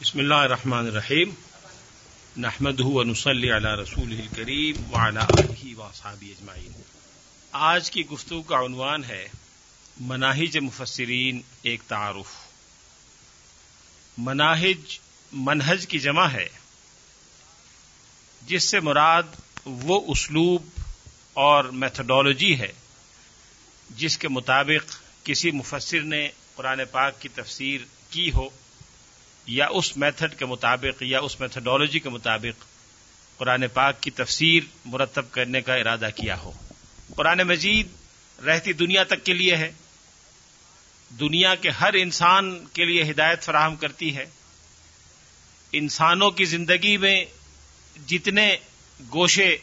بسم اللہ الرحمن الرحیم نحمد ونصلی علی رسول الکریم وعلی آلہ واصحابہ اجمعین۔ آج کی گفتگو کا عنوان ہے مناہج مفسرین ایک تعارف۔ مناہج منہج کی جمع ہے، جس سے مراد وہ اسلوب اور میتھڈالوجی ہے جس کے مطابق کسی مفسر نے قرآن پاک کی تفسیر کی ہو۔ یا اس میتھڈ کے مطابق یا اس میتھڈالوجی کے مطابق قرآن پاک کی تفسیر مرتب کرنے کا ارادہ کیا ہو۔ قرآن مجید رہتی دنیا تک کے لیے ہے۔ دنیا کے ہر انسان کے لیے ہدایت فراہم کرتی ہے۔ انسانوں کی زندگی میں جتنے گوشے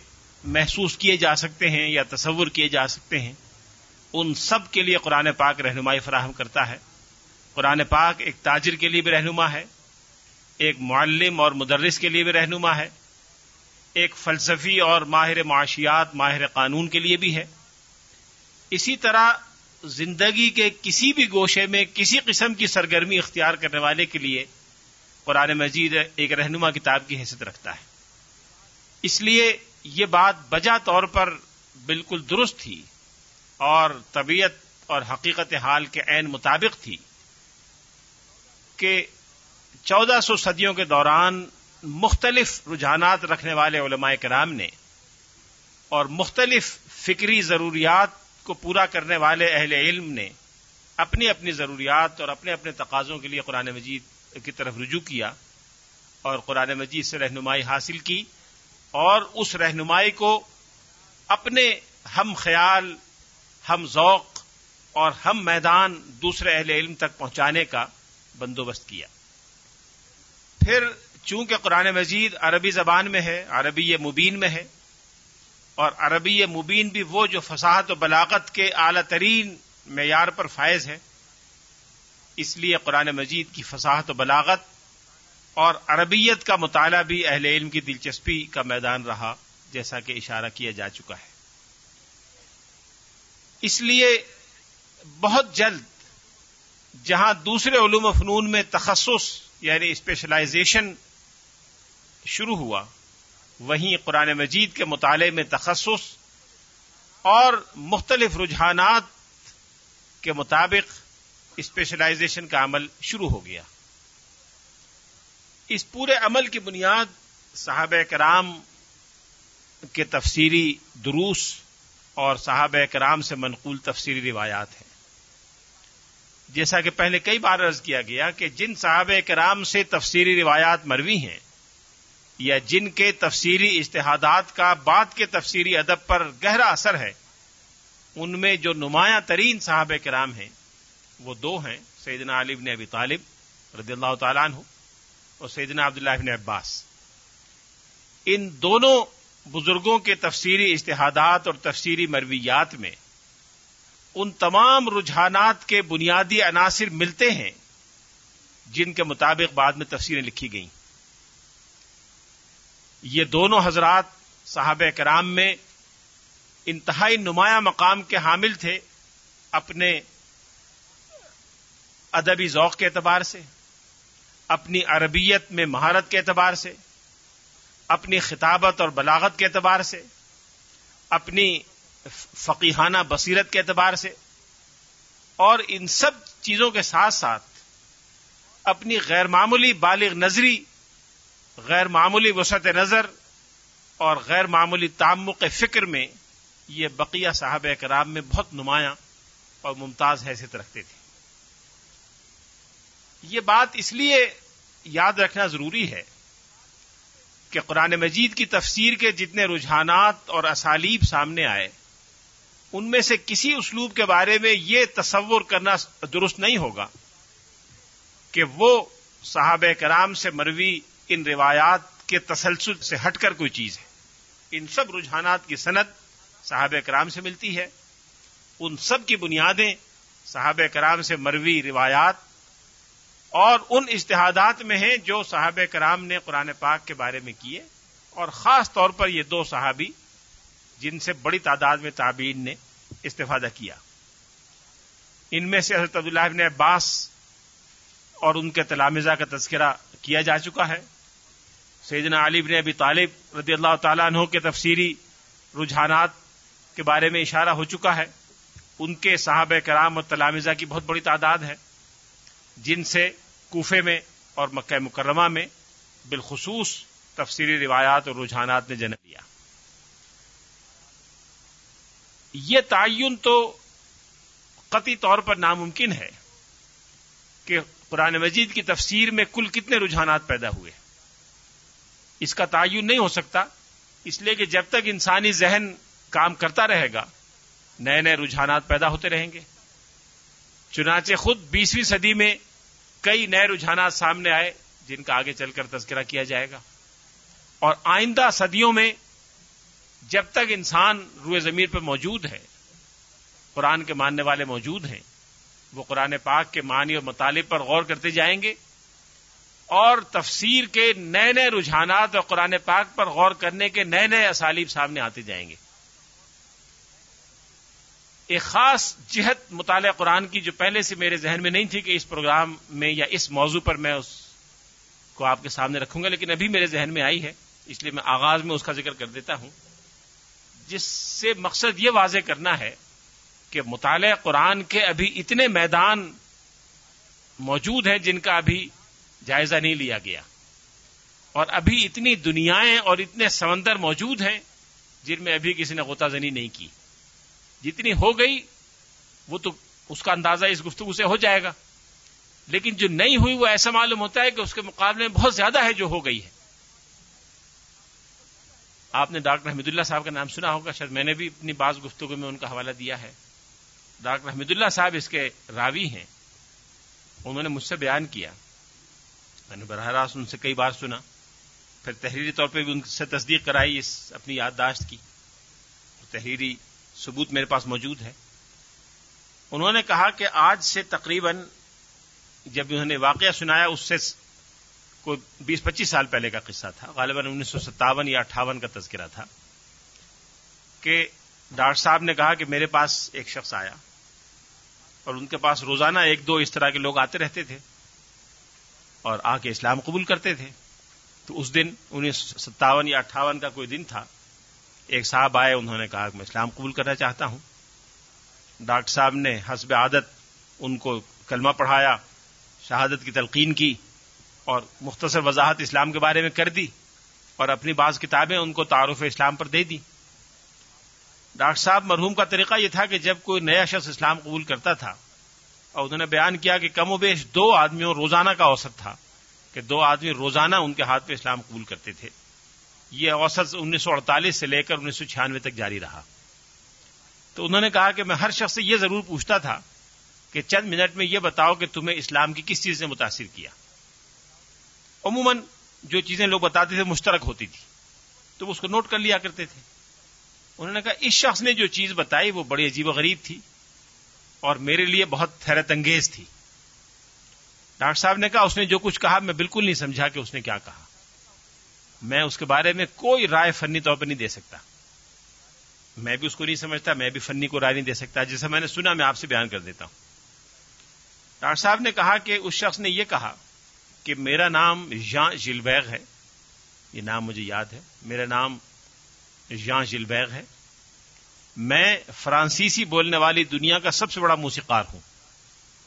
محسوس کیے جا سکتے ہیں یا تصور کیے جا سکتے ہیں، ان سب کے لیے قرآن پاک رہنمائی فراہم کرتا ہے۔ قرآن پاک ایک تاجر کے لیے بھی رہنما ہے۔ ایک معلم اور مدرس کے لیے بھی رہنما ہے، ایک فلسفی اور ماہر معاشیات، ماہر قانون کے لیے بھی ہے۔ اسی طرح زندگی کے کسی بھی گوشے میں کسی قسم کی سرگرمی اختیار کرنے والے کے لیے قرآن مجید ایک رہنما کتاب کی حیثیت رکھتا ہے۔ اس لیے یہ بات بجا طور پر بالکل درست تھی اور طبیعت اور حقیقت حال کے عین مطابق تھی کہ چودہ سو صدیوں کے دوران مختلف رجحانات رکھنے والے علماء کرام نے اور مختلف فکری ضروریات کو پورا کرنے والے اہل علم نے اپنی اپنی ضروریات اور اپنے اپنے تقاضوں کے لیے قرآن مجید کی طرف رجوع کیا اور قرآن مجید سے رہنمائی حاصل کی اور اس رہنمائی کو اپنے ہم خیال، ہم ذوق اور ہم میدان دوسرے اہل علم تک پہنچانے کا بندوبست کیا۔ پھر چونکہ قرآن مجید عربی زبان میں ہے، عربی مبین میں ہے، اور عربی مبین بھی وہ جو فصاحت و بلاغت کے اعلی ترین معیار پر فائز ہے، اس لیے قرآن مجید کی فصاحت و بلاغت اور عربیت کا مطالعہ بھی اہل علم کی دلچسپی کا میدان رہا، جیسا کہ اشارہ کیا جا چکا ہے۔ اس لیے بہت جلد جہاں دوسرے علوم و فنون میں تخصص یعنی اسپیشلائزیشن شروع ہوا. وہیں قرآن مجید کے مطالعے میں تخصص اور مختلف رجحانات کے مطابق اسپیشلائزیشن کا عمل شروع ہو گیا. اس پورے عمل کی بنیاد صحابہ کرام کے تفسیری دروس اور صحابہ کرام سے منقول تفسیری روایات ہیں. جیسا کہ پہلے کئی بار عرض کیا گیا کہ جن صحابہ کرام سے تفسیری روایات مروی ہیں یا جن کے تفسیری اشتہادات کا بعد کے تفسیری ادب پر گہرا اثر ہے، ان میں جو نمایاں ترین صحابہ کرام ہیں، وہ دو ہیں، سیدنا علی بن ابی طالب رضی اللہ تعالیٰ عنہ اور سیدنا عبداللہ بن عباس۔ ان دونوں بزرگوں کے تفسیری اشتہادات اور تفسیری مرویات میں ان تمام رجحانات کے بنیادی عناصر ملتے ہیں جن کے مطابق بعد میں تفسیریں لکھی گئیں۔ یہ دونوں حضرات صحابہ کرام میں انتہائی نمایاں مقام کے حامل تھے اپنے ادبی ذوق کے اعتبار سے، اپنی عربیت میں مہارت کے اعتبار سے، اپنی خطابت اور بلاغت کے اعتبار سے، اپنی فقیحانہ بصیرت کے اعتبار سے اور ان سب چیزوں کے ساتھ ساتھ اپنی غیر معمولی بالغ نظری، غیر معمولی وسعت نظر اور غیر معمولی تعمق فکر میں یہ بقیہ صاحب کرام میں بہت نمایاں اور ممتاز حیثیت رکھتے تھے۔ یہ بات اس لیے یاد رکھنا ضروری ہے کہ قرآن مجید کی تفسیر کے جتنے رجحانات اور اسالیب سامنے آئے ان میں سے کسی اسلوب کے بارے میں یہ تصور کرنا درست نہیں ہوگا کہ وہ صحابہ کرام سے مروی ان روایات کے تسلسل سے ہٹ کر کوئی چیز ہے۔ ان سب رجحانات کی صنعت صحابہ کرام سے ملتی ہے۔ ان سب کی بنیادیں صحابہ کرام سے مروی روایات اور ان اشتہادات میں ہیں جو صحابہ کرام نے قرآن پاک کے بارے میں کیے۔ اور خاص طور پر یہ دو صحابی جن سے بڑی تعداد میں تابعین نے استفادہ کیا۔ ان میں سے حضرت عبداللہ ابن عباس اور ان کے تلامزہ کا تذکرہ کیا جا چکا ہے۔ سیدنا علی بن ابی طالب رضی اللہ تعالیٰ عنہ کے تفسیری رجحانات کے بارے میں اشارہ ہو چکا ہے۔ ان کے صحابہ کرام اور تلامزہ کی بہت بڑی تعداد ہے۔ جن سے کوفے میں اور مکہ مکرمہ میں بالخصوص تفسیری روایات اور رجحانات نے جنم لیا۔ یہ تعین تو قطعی طور پر ناممکن ہے کہ قرآن مجید کی تفسیر میں کل کتنے رجحانات پیدا ہوئے۔ اس کا تعین نہیں ہو سکتا، اس لیے کہ جب تک انسانی ذہن کام کرتا رہے گا، نئے نئے رجحانات پیدا ہوتے رہیں گے۔ چنانچہ خود بیسویں صدی میں کئی نئے رجحانات سامنے آئے، جن کا آگے چل کر تذکرہ کیا جائے گا۔ اور آئندہ صدیوں میں جب تک انسان روئے زمین پر موجود ہے، قرآن کے ماننے والے موجود ہیں، وہ قرآن پاک کے معنی اور مطالب پر غور کرتے جائیں گے اور تفسیر کے نئے نئے رجحانات اور قرآن پاک پر غور کرنے کے نئے نئے اسالیب سامنے آتے جائیں گے۔ ایک خاص جہت مطالعہ قرآن کی جو پہلے سے میرے ذہن میں نہیں تھی کہ اس پروگرام میں یا اس موضوع پر میں اس کو آپ کے سامنے رکھوں گا، لیکن ابھی میرے ذہن میں آئی ہے، اس لیے میں آغاز میں اس کا ذکر کر دیتا ہوں۔ جس سے مقصد یہ واضح کرنا ہے کہ مطالعہ قرآن کے ابھی اتنے میدان موجود ہیں جن کا ابھی جائزہ نہیں لیا گیا اور ابھی اتنی دنیایں اور اتنے سمندر موجود ہیں جن میں ابھی کسی نے غوطہ زنی نہیں کی۔ جتنی ہو گئی، وہ تو اس کا اندازہ اس گفتگو سے ہو جائے گا۔ لیکن جو نہیں ہوئی، وہ ایسا معلوم ہوتا ہے کہ اس کے مقابلے میں بہت زیادہ ہے جو ہو گئی ہے۔ آپ نے ڈاکٹر حمید اللہ صاحب کا نام سنا ہوگا، شاید میں نے بھی اپنی بعض گفتگو میں ان کا حوالہ دیا ہے۔ ڈاکٹر حمید اللہ صاحب اس کے راوی ہیں۔ انہوں نے مجھ سے بیان کیا۔ میں نے براہ راست ان سے کئی بار سنا۔ پھر تحریری طور پہ بھی ان سے تصدیق کرائی اس اپنی یادداشت کی۔ تحریری ثبوت میرے پاس موجود ہے۔ انہوں نے کہا کہ آج سے تقریباً جب انہوں نے واقعہ سنایا، اس سے کوئی بیس پچیس سال پہلے کا قصہ تھا، غالباً انیس سو ستاون یا اٹھاون کا تذکرہ تھا کہ ڈاکٹر صاحب نے کہا کہ میرے پاس ایک شخص آیا اور ان کے پاس روزانہ ایک دو اس طرح کے لوگ آتے رہتے تھے اور آ کے اسلام قبول کرتے تھے۔ تو اس دن انیس سو ستاون یا اٹھاون کا کوئی دن تھا، ایک صاحب آئے، انہوں نے کہا کہ میں اسلام قبول کرنا چاہتا ہوں۔ ڈاکٹر صاحب نے حسب عادت ان کو کلمہ پڑھایا، شہادت کی تلقین کی۔ اور مختصر وضاحت اسلام کے بارے میں کر دی اور اپنی بعض کتابیں ان کو تعارف اسلام پر دے دی۔ ڈاکٹر صاحب، مرحوم کا طریقہ یہ تھا کہ جب کوئی نیا شخص اسلام قبول کرتا تھا اور انہوں نے بیان کیا کہ کم و بیش دو آدمیوں روزانہ کا اوسط تھا کہ دو آدمی روزانہ ان کے ہاتھ پہ اسلام قبول کرتے تھے۔ یہ اوسط انیس سو اڑتالیس سے لے کر انیس سو چھیانوے تک جاری رہا۔ تو انہوں نے کہا کہ میں ہر شخص سے یہ ضرور پوچھتا تھا کہ چند منٹ میں یہ بتاؤ کہ تمہیں اسلام کی کس چیز نے متاثر کیا۔ عموماً جو چیزیں لوگ بتاتے تھے مشترک ہوتی تھی، تو اس کو نوٹ کر لیا کرتے تھے۔ انہوں نے کہا، اس شخص نے جو چیز بتائی وہ بڑی عجیب و غریب تھی اور میرے لیے بہت حیرت انگیز تھی۔ ڈاکٹر صاحب نے کہا، اس نے جو کچھ کہا میں بالکل نہیں سمجھا کہ اس نے کیا کہا۔ میں اس کے بارے میں کوئی رائے فنی طور پر نہیں دے سکتا۔ میں بھی اس کو نہیں سمجھتا، میں بھی فنی کو رائے نہیں دے سکتا، جیسا میں نے سنا میں آپ سے بیان کر دیتا ہوں۔ ڈاکٹر صاحب نے کہا کہ اس شخص نے یہ کہا کہ میرا نام جان جلبیغ ہے، یہ نام مجھے یاد ہے، میرا نام جان جلبیغ ہے۔ میں فرانسیسی بولنے والی دنیا کا سب سے بڑا موسیقار ہوں،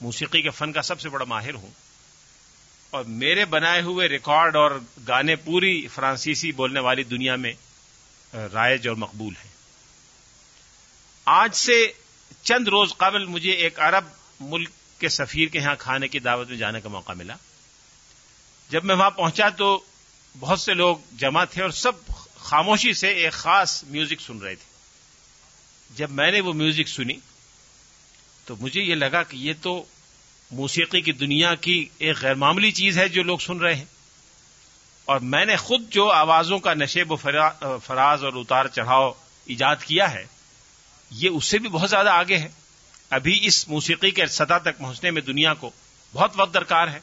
موسیقی کے فن کا سب سے بڑا ماہر ہوں۔ اور میرے بنائے ہوئے ریکارڈ اور گانے پوری فرانسیسی بولنے والی دنیا میں رائج اور مقبول ہیں۔ آج سے چند روز قبل مجھے ایک عرب ملک کے سفیر کے یہاں کھانے کی دعوت میں جانے کا موقع ملا۔ جب میں وہاں پہنچا تو بہت سے لوگ جمع تھے اور سب خاموشی سے ایک خاص میوزک سن رہے تھے۔ جب میں نے وہ میوزک سنی تو مجھے یہ لگا کہ یہ تو موسیقی کی دنیا کی ایک غیر معمولی چیز ہے جو لوگ سن رہے ہیں۔ اور میں نے خود جو آوازوں کا نشیب و فراز اور اتار چڑھاؤ ایجاد کیا ہے، یہ اس سے بھی بہت زیادہ آگے ہے۔ ابھی اس موسیقی کے سطح تک پہنچنے میں دنیا کو بہت وقت درکار ہے۔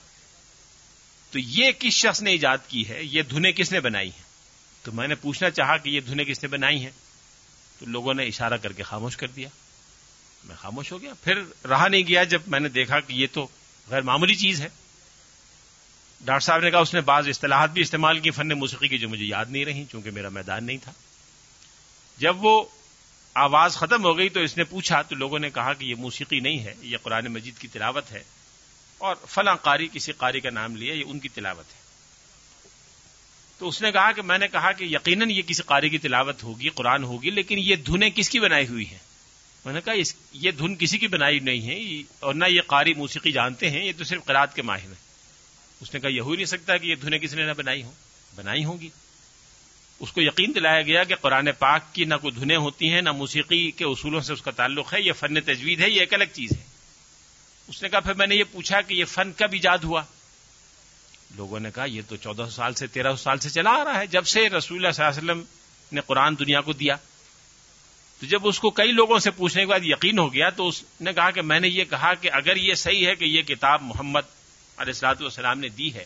تو یہ کس شخص نے ایجاد کی ہے؟ یہ دھنیں کس نے بنائی ہیں؟ تو میں نے پوچھنا چاہا کہ یہ دھنیں کس نے بنائی ہیں؟ تو لوگوں نے اشارہ کر کے خاموش کر دیا۔ میں خاموش ہو گیا۔ پھر رہا نہیں گیا جب میں نے دیکھا کہ یہ تو غیر معمولی چیز ہے۔ ڈاکٹر صاحب نے کہا اس نے بعض اصطلاحات بھی استعمال کی فن موسیقی کی جو مجھے یاد نہیں رہی چونکہ میرا میدان نہیں تھا۔ جب وہ آواز ختم ہو گئی تو اس نے پوچھا تو لوگوں نے کہا کہ یہ موسیقی نہیں ہے، یہ قرآن مجید کی تلاوت ہے۔ اور فلاں قاری کسی قاری کا نام لیا، یہ ان کی تلاوت ہے۔ تو اس نے کہا کہ میں نے کہا کہ یقیناً یہ کسی قاری کی تلاوت ہوگی، قرآن ہوگی، لیکن یہ دھنیں کس کی بنائی ہوئی ہیں؟ میں نے کہا یہ دھن کسی کی بنائی نہیں ہے اور نہ یہ قاری موسیقی جانتے ہیں، یہ تو صرف قرآد کے ماہر ہیں۔ اس نے کہا، یہ ہو ہی نہیں سکتا کہ یہ دھنیں کسی نے نہ بنائی ہوں۔ بنائی ہوں گی۔ اس کو یقین دلایا گیا کہ قرآن پاک کی نہ کوئی دھنیں ہوتی ہیں، نہ موسیقی کے اصولوں سے اس کا تعلق ہے، یہ فن تجوید ہے، یہ ایک الگ چیز ہے۔ اس نے کہا، پھر میں نے یہ پوچھا کہ یہ فن کب ایجاد ہوا؟ لوگوں نے کہا، یہ تو چودہ سال سے، تیرہ سال سے چلا آ رہا ہے۔ جب سے رسول اللہ صلی اللہ علیہ وسلم نے قرآن دنیا کو دیا، تو جب اس کو کئی لوگوں سے پوچھنے کے بعد یقین ہو گیا، تو اس نے کہا کہ میں نے یہ کہا کہ اگر یہ صحیح ہے کہ یہ کتاب محمد علیہ السلاط والسلام نے دی ہے،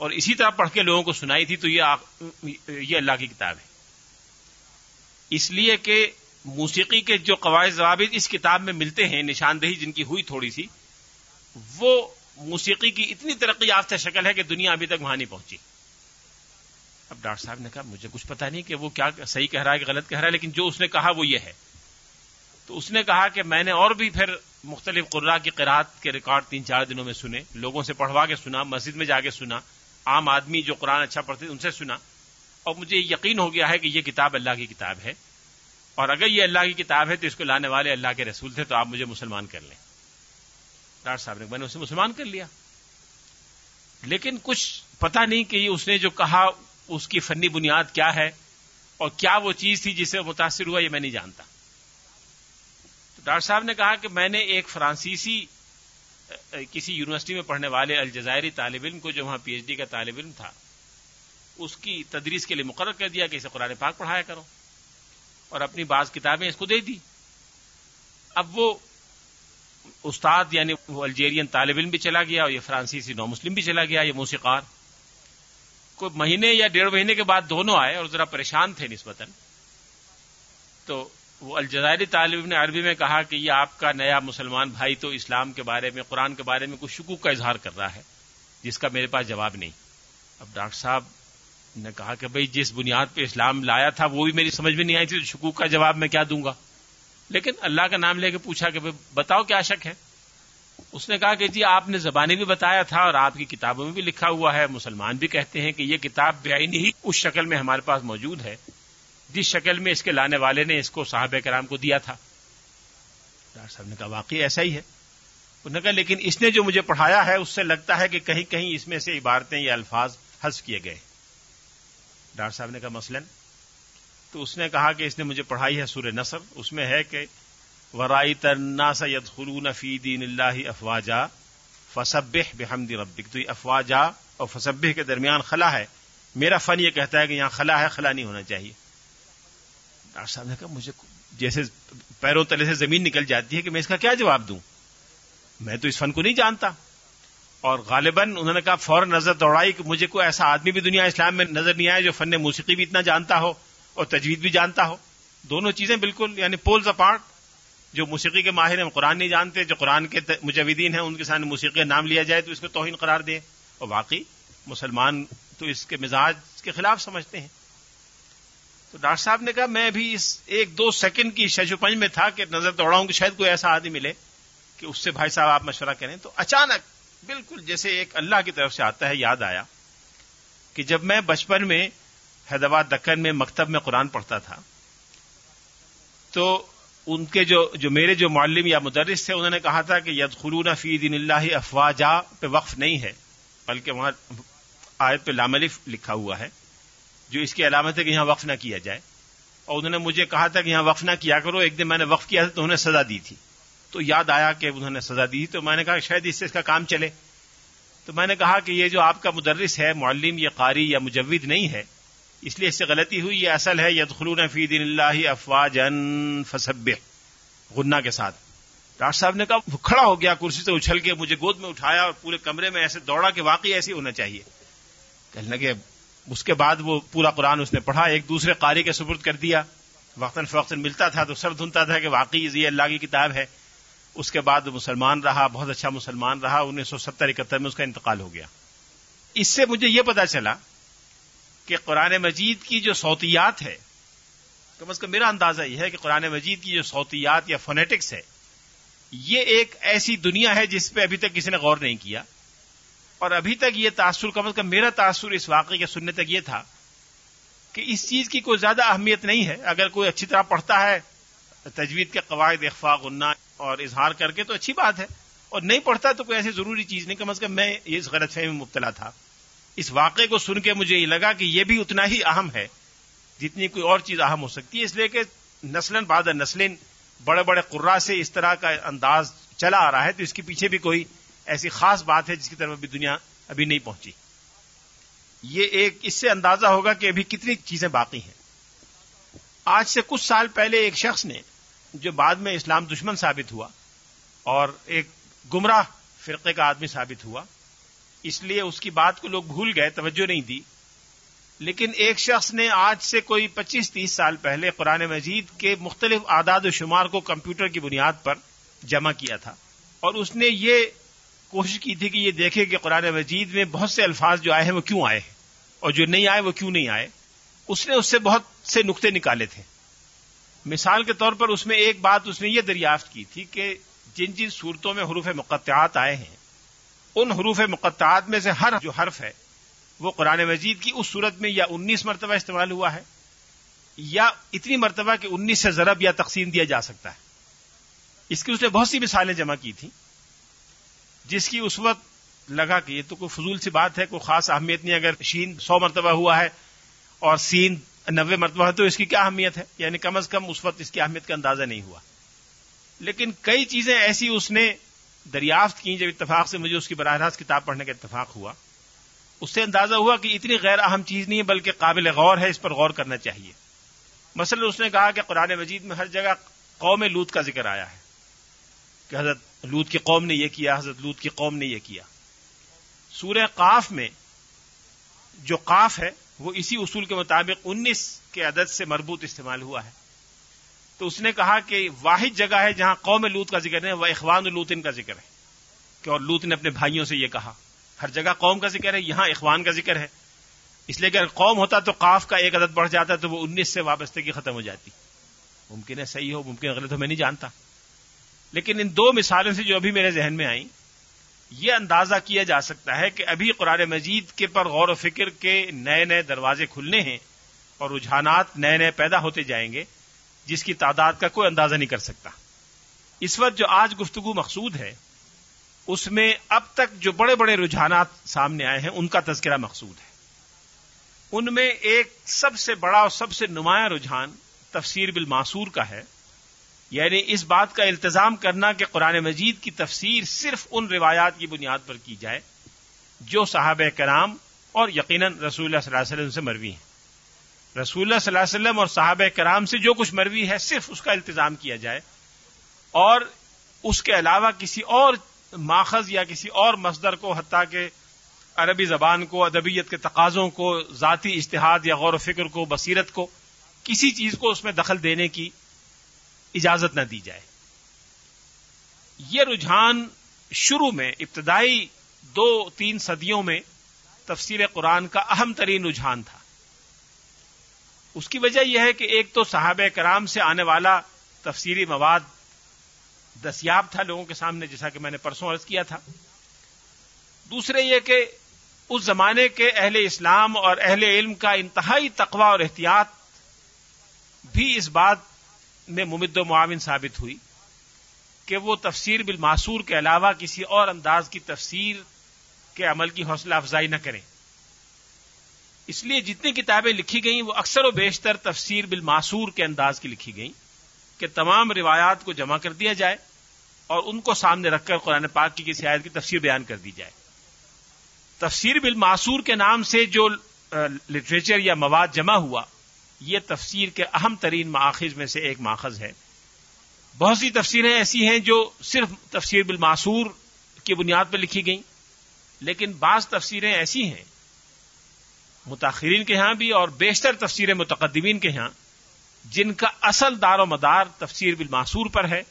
اور اسی طرح پڑھ کے لوگوں کو سنائی تھی، تو یہ اللہ کی کتاب ہے۔ اس لیے کہ موسیقی کے جو قواعد ضوابط اس کتاب میں ملتے ہیں، نشاندہی جن کی ہوئی تھوڑی سی وہ موسیقی کی اتنی ترقی یافتہ شکل ہے کہ دنیا ابھی تک وہاں نہیں پہنچی۔ اب ڈاکٹر صاحب نے کہا، مجھے کچھ پتا نہیں کہ وہ کیا صحیح کہہ رہا ہے کہ غلط کہہ رہا ہے، لیکن جو اس نے کہا وہ یہ ہے۔ تو اس نے کہا کہ میں نے اور بھی پھر مختلف قرآ کی قرآت کے ریکارڈ تین چار دنوں میں سنے، لوگوں سے پڑھوا کے سنا، مسجد میں جا کے سنا، عام آدمی جو قرآن اچھا پڑھتے ان سے سنا۔ اور مجھے یقین ہو گیا ہے کہ یہ کتاب اللہ کی کتاب ہے۔ اور اگر یہ اللہ کی کتاب ہے تو اس کو لانے والے اللہ کے رسول تھے، تو آپ مجھے مسلمان کر لیں۔ ڈاکٹر صاحب نے، میں نے اسے مسلمان کر لیا۔ لیکن کچھ پتا نہیں کہ اس نے جو کہا، اس کی فنی بنیاد کیا ہے اور کیا وہ چیز تھی جسے متاثر ہوا، یہ میں نہیں جانتا۔ تو ڈاکٹر صاحب نے کہا کہ میں نے ایک فرانسیسی کسی یونیورسٹی میں پڑھنے والے الجزائری طالب علم کو، جو وہاں پی ایچ ڈی کا طالب علم تھا، اس کی تدریس کے لیے مقرر کر دیا کہ اسے قرآن پاک پڑھایا کرو۔ اور اپنی بعض کتابیں اس کو دے دی۔ اب وہ استاد یعنی وہ الجیرین طالب علم بھی چلا گیا اور یہ فرانسیسی نو مسلم بھی چلا گیا، یہ موسیقار۔ کوئی مہینے یا ڈیڑھ مہینے کے بعد دونوں آئے اور ذرا پریشان تھے نسبتاً۔ تو وہ الجزائری طالب نے عربی میں کہا کہ یہ آپ کا نیا مسلمان بھائی تو اسلام کے بارے میں، قرآن کے بارے میں کچھ شکوک کا اظہار کر رہا ہے، جس کا میرے پاس جواب نہیں۔ اب ڈاکٹر صاحب نے کہا کہ بھئی جس بنیاد پہ اسلام لایا تھا، وہ بھی میری سمجھ میں نہیں آئی تھی، شکوک کا جواب میں کیا دوں گا؟ لیکن اللہ کا نام لے کے پوچھا کہ بتاؤ کیا شک ہے؟ اس نے کہا کہ جی آپ نے زبانی بھی بتایا تھا اور آپ کی کتابوں میں بھی لکھا ہوا ہے۔ مسلمان بھی کہتے ہیں کہ یہ کتاب بے نہیں اس شکل میں ہمارے پاس موجود ہے، جس شکل میں اس کے لانے والے نے اس کو صاحب کرام کو دیا تھا۔ ڈاکٹر صاحب نے کہا، واقعی ایسا ہی ہے۔ انہوں نے کہا، لیکن اس نے جو مجھے پڑھایا ہے، اس سے لگتا ہے کہ کہیں کہیں اس میں سے عبارتیں یا الفاظ حذف کیے گئے۔ ڈاکٹر صاحب نے کہا، مثلاً تو اس نے کہا کہ اس نے مجھے پڑھائی ہے سور نصر اس میں ہے کہ ورائی ترنا سید خلون فی دین اللہ افواجا فصب بحمد ربک تو یہ افواجا اور فصب کے درمیان خلا ہے۔ میرا فن یہ کہتا ہے کہ یہاں خلا ہے، خلا نہیں ہونا چاہیے۔ ڈاکٹر صاحب نے کہا، مجھے جیسے پیروں تلے سے زمین نکل جاتی ہے کہ میں اس کا کیا جواب دوں؟ میں تو اس فن کو نہیں جانتا۔ اور غالباً انہوں نے کہا، فوراً نظر دوڑائی کہ مجھے کوئی ایسا آدمی بھی دنیا اسلام میں نظر نہیں آیا جو فن موسیقی بھی اتنا جانتا ہو۔ اور تجوید بھی جانتا ہو۔ دونوں چیزیں بالکل یعنی پولز اپارٹ جو موسیقی کے ماہر ہیں قرآن نہیں جانتے، جو قرآن کے مجودین ہیں، ان کے سامنے موسیقی کا نام لیا جائے تو اس کو توہین قرار دیں۔ اور واقعی مسلمان تو اس کے مزاج کے خلاف سمجھتے ہیں۔ تو ڈاکٹر صاحب نے کہا، میں بھی اس ایک دو سیکنڈ کی شیشو پنج میں تھا کہ نظر دوڑاؤں کہ شاید کوئی ایسا آدمی ملے کہ اس سے بھائی صاحب آپ مشورہ کریں۔ تو اچانک بالکل جیسے ایک اللہ کی طرف سے آتا ہے، یاد آیا کہ جب میں بچپن میں حیدرآباد دکن میں مکتب میں قرآن پڑھتا تھا۔ تو ان کے جو جو میرے جو معلم یا مدرس تھے، انہوں نے کہا تھا کہ ید خلون فی دین اللہ افواجا پہ وقف نہیں ہے، بلکہ وہاں آیت پہ لاملف لکھا ہوا ہے، جو اس کی علامت ہے کہ یہاں وقف نہ کیا جائے۔ اور انہوں نے مجھے کہا تھا کہ یہاں وقف نہ کیا کرو، ایک دن میں نے وقف کیا تھا تو انہوں نے سزا دی تھی۔ تو یاد آیا کہ انہوں نے سزا دی تو میں نے کہا شاید اس سے اس کا کام چلے۔ تو میں نے کہا کہ یہ جو آپ کا مدرس ہے، معلم یا قاری یا مجود نہیں ہے اس لیے اس سے غلطی ہوئی، یہ اصل ہے ید خلون فی دین اللہ افواجن فسب غنا کے ساتھ۔ ڈاکٹر صاحب نے کہا، وہ کھڑا ہو گیا کرسی سے، اچھل کے مجھے گود میں اٹھایا اور پورے کمرے میں ایسے دوڑا کہ واقعی ایسے ہونا چاہیے۔ کہنے لگے، اس کے بعد وہ پورا قرآن اس نے پڑھا، ایک دوسرے قاری کے سپرد کر دیا۔ وقتاً فوقتاً ملتا تھا تو سر دھنتا تھا کہ واقعی یہ اللہ کی کتاب ہے۔ اس کے بعد وہ مسلمان رہا، بہت اچھا مسلمان رہا، انیس سو ستر اکہتر میں اس کا انتقال ہو گیا۔ اس سے مجھے یہ پتا چلا کہ قرآن مجید کی جو صوتیات ہے کم از کم میرا اندازہ یہ ہے کہ قرآن مجید کی جو صوتیات یا فونیٹکس ہے، یہ ایک ایسی دنیا ہے جس پہ ابھی تک کسی نے غور نہیں کیا۔ اور ابھی تک یہ تاثر، کم از کم میرا تاثر اس واقعے کے سننے تک یہ تھا کہ اس چیز کی کوئی زیادہ اہمیت نہیں ہے۔ اگر کوئی اچھی طرح پڑھتا ہے، تجوید کے قواعد اخفاق غنہ اور اظہار کر کے تو اچھی بات ہے۔ اور نہیں پڑھتا تو کوئی ایسی ضروری چیز نہیں۔ کم از کم میں اس غلط فہمی میں مبتلا تھا۔ اس واقعے کو سن کے مجھے یہ لگا کہ یہ بھی اتنا ہی اہم ہے جتنی کوئی اور چیز اہم ہو سکتی ہے۔ اس لیے کہ نسلن بعد نسلن بڑے بڑے قرا سے اس طرح کا انداز چلا آ رہا ہے تو اس کے پیچھے بھی کوئی ایسی خاص بات ہے جس کی طرف ابھی دنیا ابھی نہیں پہنچی۔ یہ ایک اس سے اندازہ ہوگا کہ ابھی کتنی چیزیں باقی ہیں۔ آج سے کچھ سال پہلے ایک شخص نے جو بعد میں اسلام دشمن ثابت ہوا اور ایک گمراہ فرقے کا آدمی ثابت ہوا اس لیے اس کی بات کو لوگ بھول گئے، توجہ نہیں دی۔ لیکن ایک شخص نے آج سے کوئی پچیس تیس سال پہلے قرآن مجید کے مختلف اعداد و شمار کو کمپیوٹر کی بنیاد پر جمع کیا تھا۔ اور اس نے یہ کوشش کی تھی کہ یہ دیکھے کہ قرآن مجید میں بہت سے الفاظ جو آئے ہیں وہ کیوں آئے ہیں؟ اور جو نہیں آئے وہ کیوں نہیں آئے؟ اس نے اس سے بہت سے نقطے نکالے تھے۔ مثال کے طور پر اس میں ایک بات اس نے یہ دریافت کی تھی کہ جن جن صورتوں میں حروف مقطعات آئے ہیں ان حروف مقطعات میں سے ہر جو حرف ہے، وہ قرآن مجید کی اس صورت میں یا انیس مرتبہ استعمال ہوا ہے، یا اتنی مرتبہ کہ انیس سے ضرب یا تقسیم دیا جا سکتا ہے۔ اس کی اس نے بہت سی مثالیں جمع کی تھیں۔ جس کی اس وقت لگا کہ یہ تو کوئی فضول سی بات ہے، کوئی خاص اہمیت نہیں، اگر شین سو مرتبہ ہوا ہے اور سین نوے مرتبہ ہے، تو اس کی کیا اہمیت ہے؟ یعنی کم از کم اس وقت اس کی اہمیت کا اندازہ نہیں ہوا۔ لیکن کئی چیزیں ایسی اس نے دریافت کی جب اتفاق سے مجھے اس کی براہ راست کتاب پڑھنے کا اتفاق ہوا، اس سے اندازہ ہوا کہ اتنی غیر اہم چیز نہیں ہے، بلکہ قابل غور ہے، اس پر غور کرنا چاہیے۔ مثلا اس نے کہا کہ قرآن مجید میں ہر جگہ قوم لوت کا ذکر آیا ہے، کہ حضرت لوت کی قوم نے یہ کیا، حضرت لوت کی قوم نے یہ کیا۔ سورہ قاف میں جو قاف ہے، وہ اسی اصول کے مطابق انیس کے عدد سے مربوط استعمال ہوا ہے۔ تو اس نے کہا کہ واحد جگہ ہے جہاں قوم لوت کا ذکر ہے وہ اخوان لوتن کا ذکر ہے کہ اور لوت نے اپنے بھائیوں سے یہ کہا ہر جگہ قوم کا ذکر ہے، یہاں اخوان کا ذکر ہے۔ اس لیے کہ اگر قوم ہوتا تو قاف کا ایک عدد بڑھ جاتا تو وہ انیس سے وابستگی ختم ہو جاتی۔ ممکن ہے صحیح ہو، ممکن غلط ہو، میں نہیں جانتا۔ لیکن ان دو مثالوں سے جو ابھی میرے ذہن میں آئیں، یہ اندازہ کیا جا سکتا ہے کہ ابھی قرآن مجید کے پر غور و فکر کے نئے نئے دروازے کھلنے ہیں اور رجحانات نئے نئے پیدا ہوتے جائیں گے۔ جس کی تعداد کا کوئی اندازہ نہیں کر سکتا۔ اس وقت جو آج گفتگو مقصود ہے، اس میں اب تک جو بڑے بڑے رجحانات سامنے آئے ہیں، ان کا تذکرہ مقصود ہے۔ ان میں ایک سب سے بڑا اور سب سے نمایاں رجحان تفسیر بالماسور کا ہے۔ یعنی اس بات کا التظام کرنا کہ قرآن مجید کی تفسیر صرف ان روایات کی بنیاد پر کی جائے جو صحابہ کرام اور یقیناً رسول اللہ صلی اللہ علیہ وسلم سے مروی ہیں۔ رسول اللہ صلی اللہ علیہ وسلم اور صحابہ کرام سے جو کچھ مروی ہے صرف اس کا التظام کیا جائے اور اس کے علاوہ کسی اور ماخذ یا کسی اور مصدر کو، حتیٰ کہ عربی زبان کو، ادبیت کے تقاضوں کو، ذاتی اشتہاد یا غور و فکر کو، بصیرت کو، کسی چیز کو اس میں دخل دینے کی اجازت نہ دی جائے۔ یہ رجحان شروع میں، ابتدائی دو تین صدیوں میں تفسیر قرآن کا اہم ترین رجحان تھا۔ اس کی وجہ یہ ہے کہ ایک تو صحابہ کرام سے آنے والا تفسیری مواد دستیاب تھا لوگوں کے سامنے، جیسا کہ میں نے پرسوں عرض کیا تھا۔ دوسرے یہ کہ اس زمانے کے اہل اسلام اور اہل علم کا انتہائی تقوی اور احتیاط بھی اس بات میں ممد و معاون ثابت ہوئی کہ وہ تفسیر بالماسور کے علاوہ کسی اور انداز کی تفسیر کے عمل کی حوصلہ افزائی نہ کریں اس لیے جتنی کتابیں لکھی گئیں وہ اکثر و بیشتر تفسیر بالماسور کے انداز کی لکھی گئیں کہ تمام روایات کو جمع کر دیا جائے اور ان کو سامنے رکھ کر قرآن پاک کی کسی آیت کی تفسیر بیان کر دی جائے۔ تفسیر بالماسور کے نام سے جو لٹریچر یا مواد جمع ہوا، یہ تفسیر کے اہم ترین ماخذ میں سے ایک ماخذ ہے۔ بہت سی تفسیریں ایسی ہیں جو صرف تفسیر بالماسور کی بنیاد پر لکھی گئیں، لیکن بعض تفسیریں ایسی ہیں متاثرین کے ہاں بھی اور بیشتر تفسیریں متقدمین کے ہاں جن کا اصل دار و مدار تفسیر بالماسور پر ہے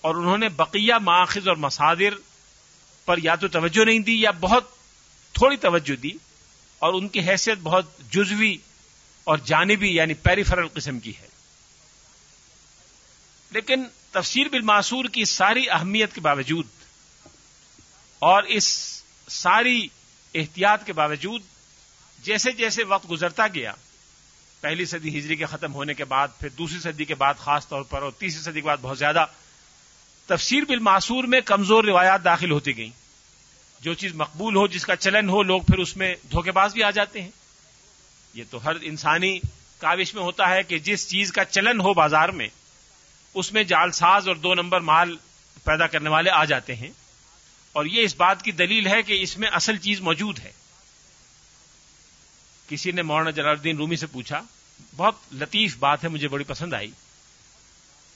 اور انہوں نے بقیہ ماخذ اور مسادر پر یا تو توجہ نہیں دی یا بہت تھوڑی توجہ دی اور ان کی حیثیت بہت جزوی اور جانبی یعنی پیریفرل قسم کی ہے۔ لیکن تفسیر بالماسور کی ساری اہمیت کے باوجود اور اس ساری احتیاط کے باوجود جیسے جیسے وقت گزرتا گیا، پہلی صدی ہجری کے ختم ہونے کے بعد، پھر دوسری صدی کے بعد خاص طور پر، اور تیسری صدی کے بعد بہت زیادہ، تفسیر بالماسور میں کمزور روایات داخل ہوتی گئیں۔ جو چیز مقبول ہو، جس کا چلن ہو، لوگ پھر اس میں دھوکے باز بھی آ جاتے ہیں۔ یہ تو ہر انسانی کاوش میں ہوتا ہے کہ جس چیز کا چلن ہو بازار میں، اس میں جال ساز اور دو نمبر مال پیدا کرنے والے آ جاتے ہیں۔ اور یہ اس بات کی دلیل ہے کہ اس میں اصل چیز موجود ہے۔ کسی نے مولانا جلال الدین رومی سے پوچھا، بہت لطیف بات ہے، مجھے بڑی پسند آئی۔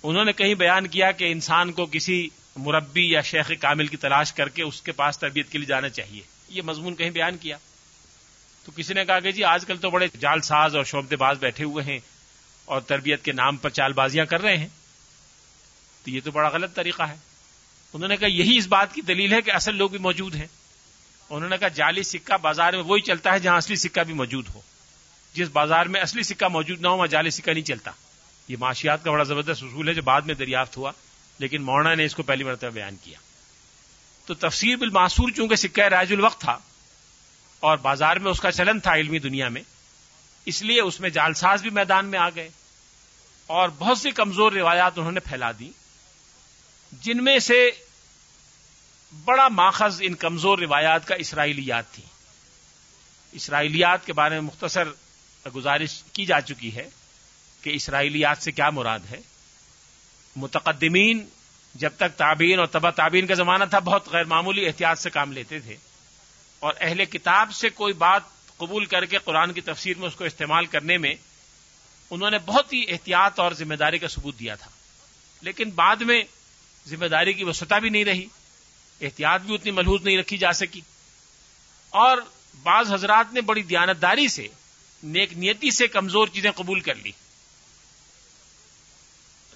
انہوں نے کہیں بیان کیا کہ انسان کو کسی مربی یا شیخ کامل کی تلاش کر کے اس کے پاس تربیت کے لیے جانا چاہیے۔ یہ مضمون کہیں بیان کیا۔ تو کسی نے کہا کہ جی آج کل تو بڑے جال ساز اور شعبے باز بیٹھے ہوئے ہیں اور تربیت کے نام پر چال بازیاں کر رہے ہیں۔ تو یہ تو بڑا غلط طریقہ ہے۔ انہوں نے کہا، یہی اس بات کی دلیل ہے کہ اصل لوگ بھی موجود ہیں۔ انہوں نے کہا جعلی سکہ بازار میں وہی چلتا ہے جہاں اصلی سکہ بھی موجود ہو۔ جس بازار میں اصلی سکہ موجود نہ ہو، وہاں جعلی سکہ نہیں چلتا۔ یہ معاشیات کا بڑا زبردست اصول ہے جو بعد میں دریافت ہوا، لیکن مونا نے اس کو پہلی مرتبہ بیان کیا۔ تو تفسیر بالماسور چونکہ سکہ راج الوقت تھا اور بازار میں اس کا چلن تھا علمی دنیا میں، اس لیے اس میں جالساز بھی میدان میں آ گئے اور بہت سی کمزور روایات انہوں نے پھیلا دی جن میں سے بڑا ماخذ ان کمزور روایات کا اسرائیلیات تھی۔ اسرائیلیات کے بارے میں مختصر گزارش کی جا چکی ہے کہ اسرائیلیات سے کیا مراد ہے۔ متقدمین جب تک تعبین اور تبا تعبین کا زمانہ تھا، بہت غیر معمولی احتیاط سے کام لیتے تھے۔ اور اہل کتاب سے کوئی بات قبول کر کے قرآن کی تفسیر میں اس کو استعمال کرنے میں انہوں نے بہت ہی احتیاط اور ذمہ داری کا ثبوت دیا تھا۔ لیکن بعد میں ذمہ داری کی وسطہ بھی نہیں رہی۔ احتیاط بھی اتنی ملحوظ نہیں رکھی جا سکی۔ اور بعض حضرات نے بڑی دیانتداری سے، نیک نیتی سے کمزور چیزیں قبول کر لی۔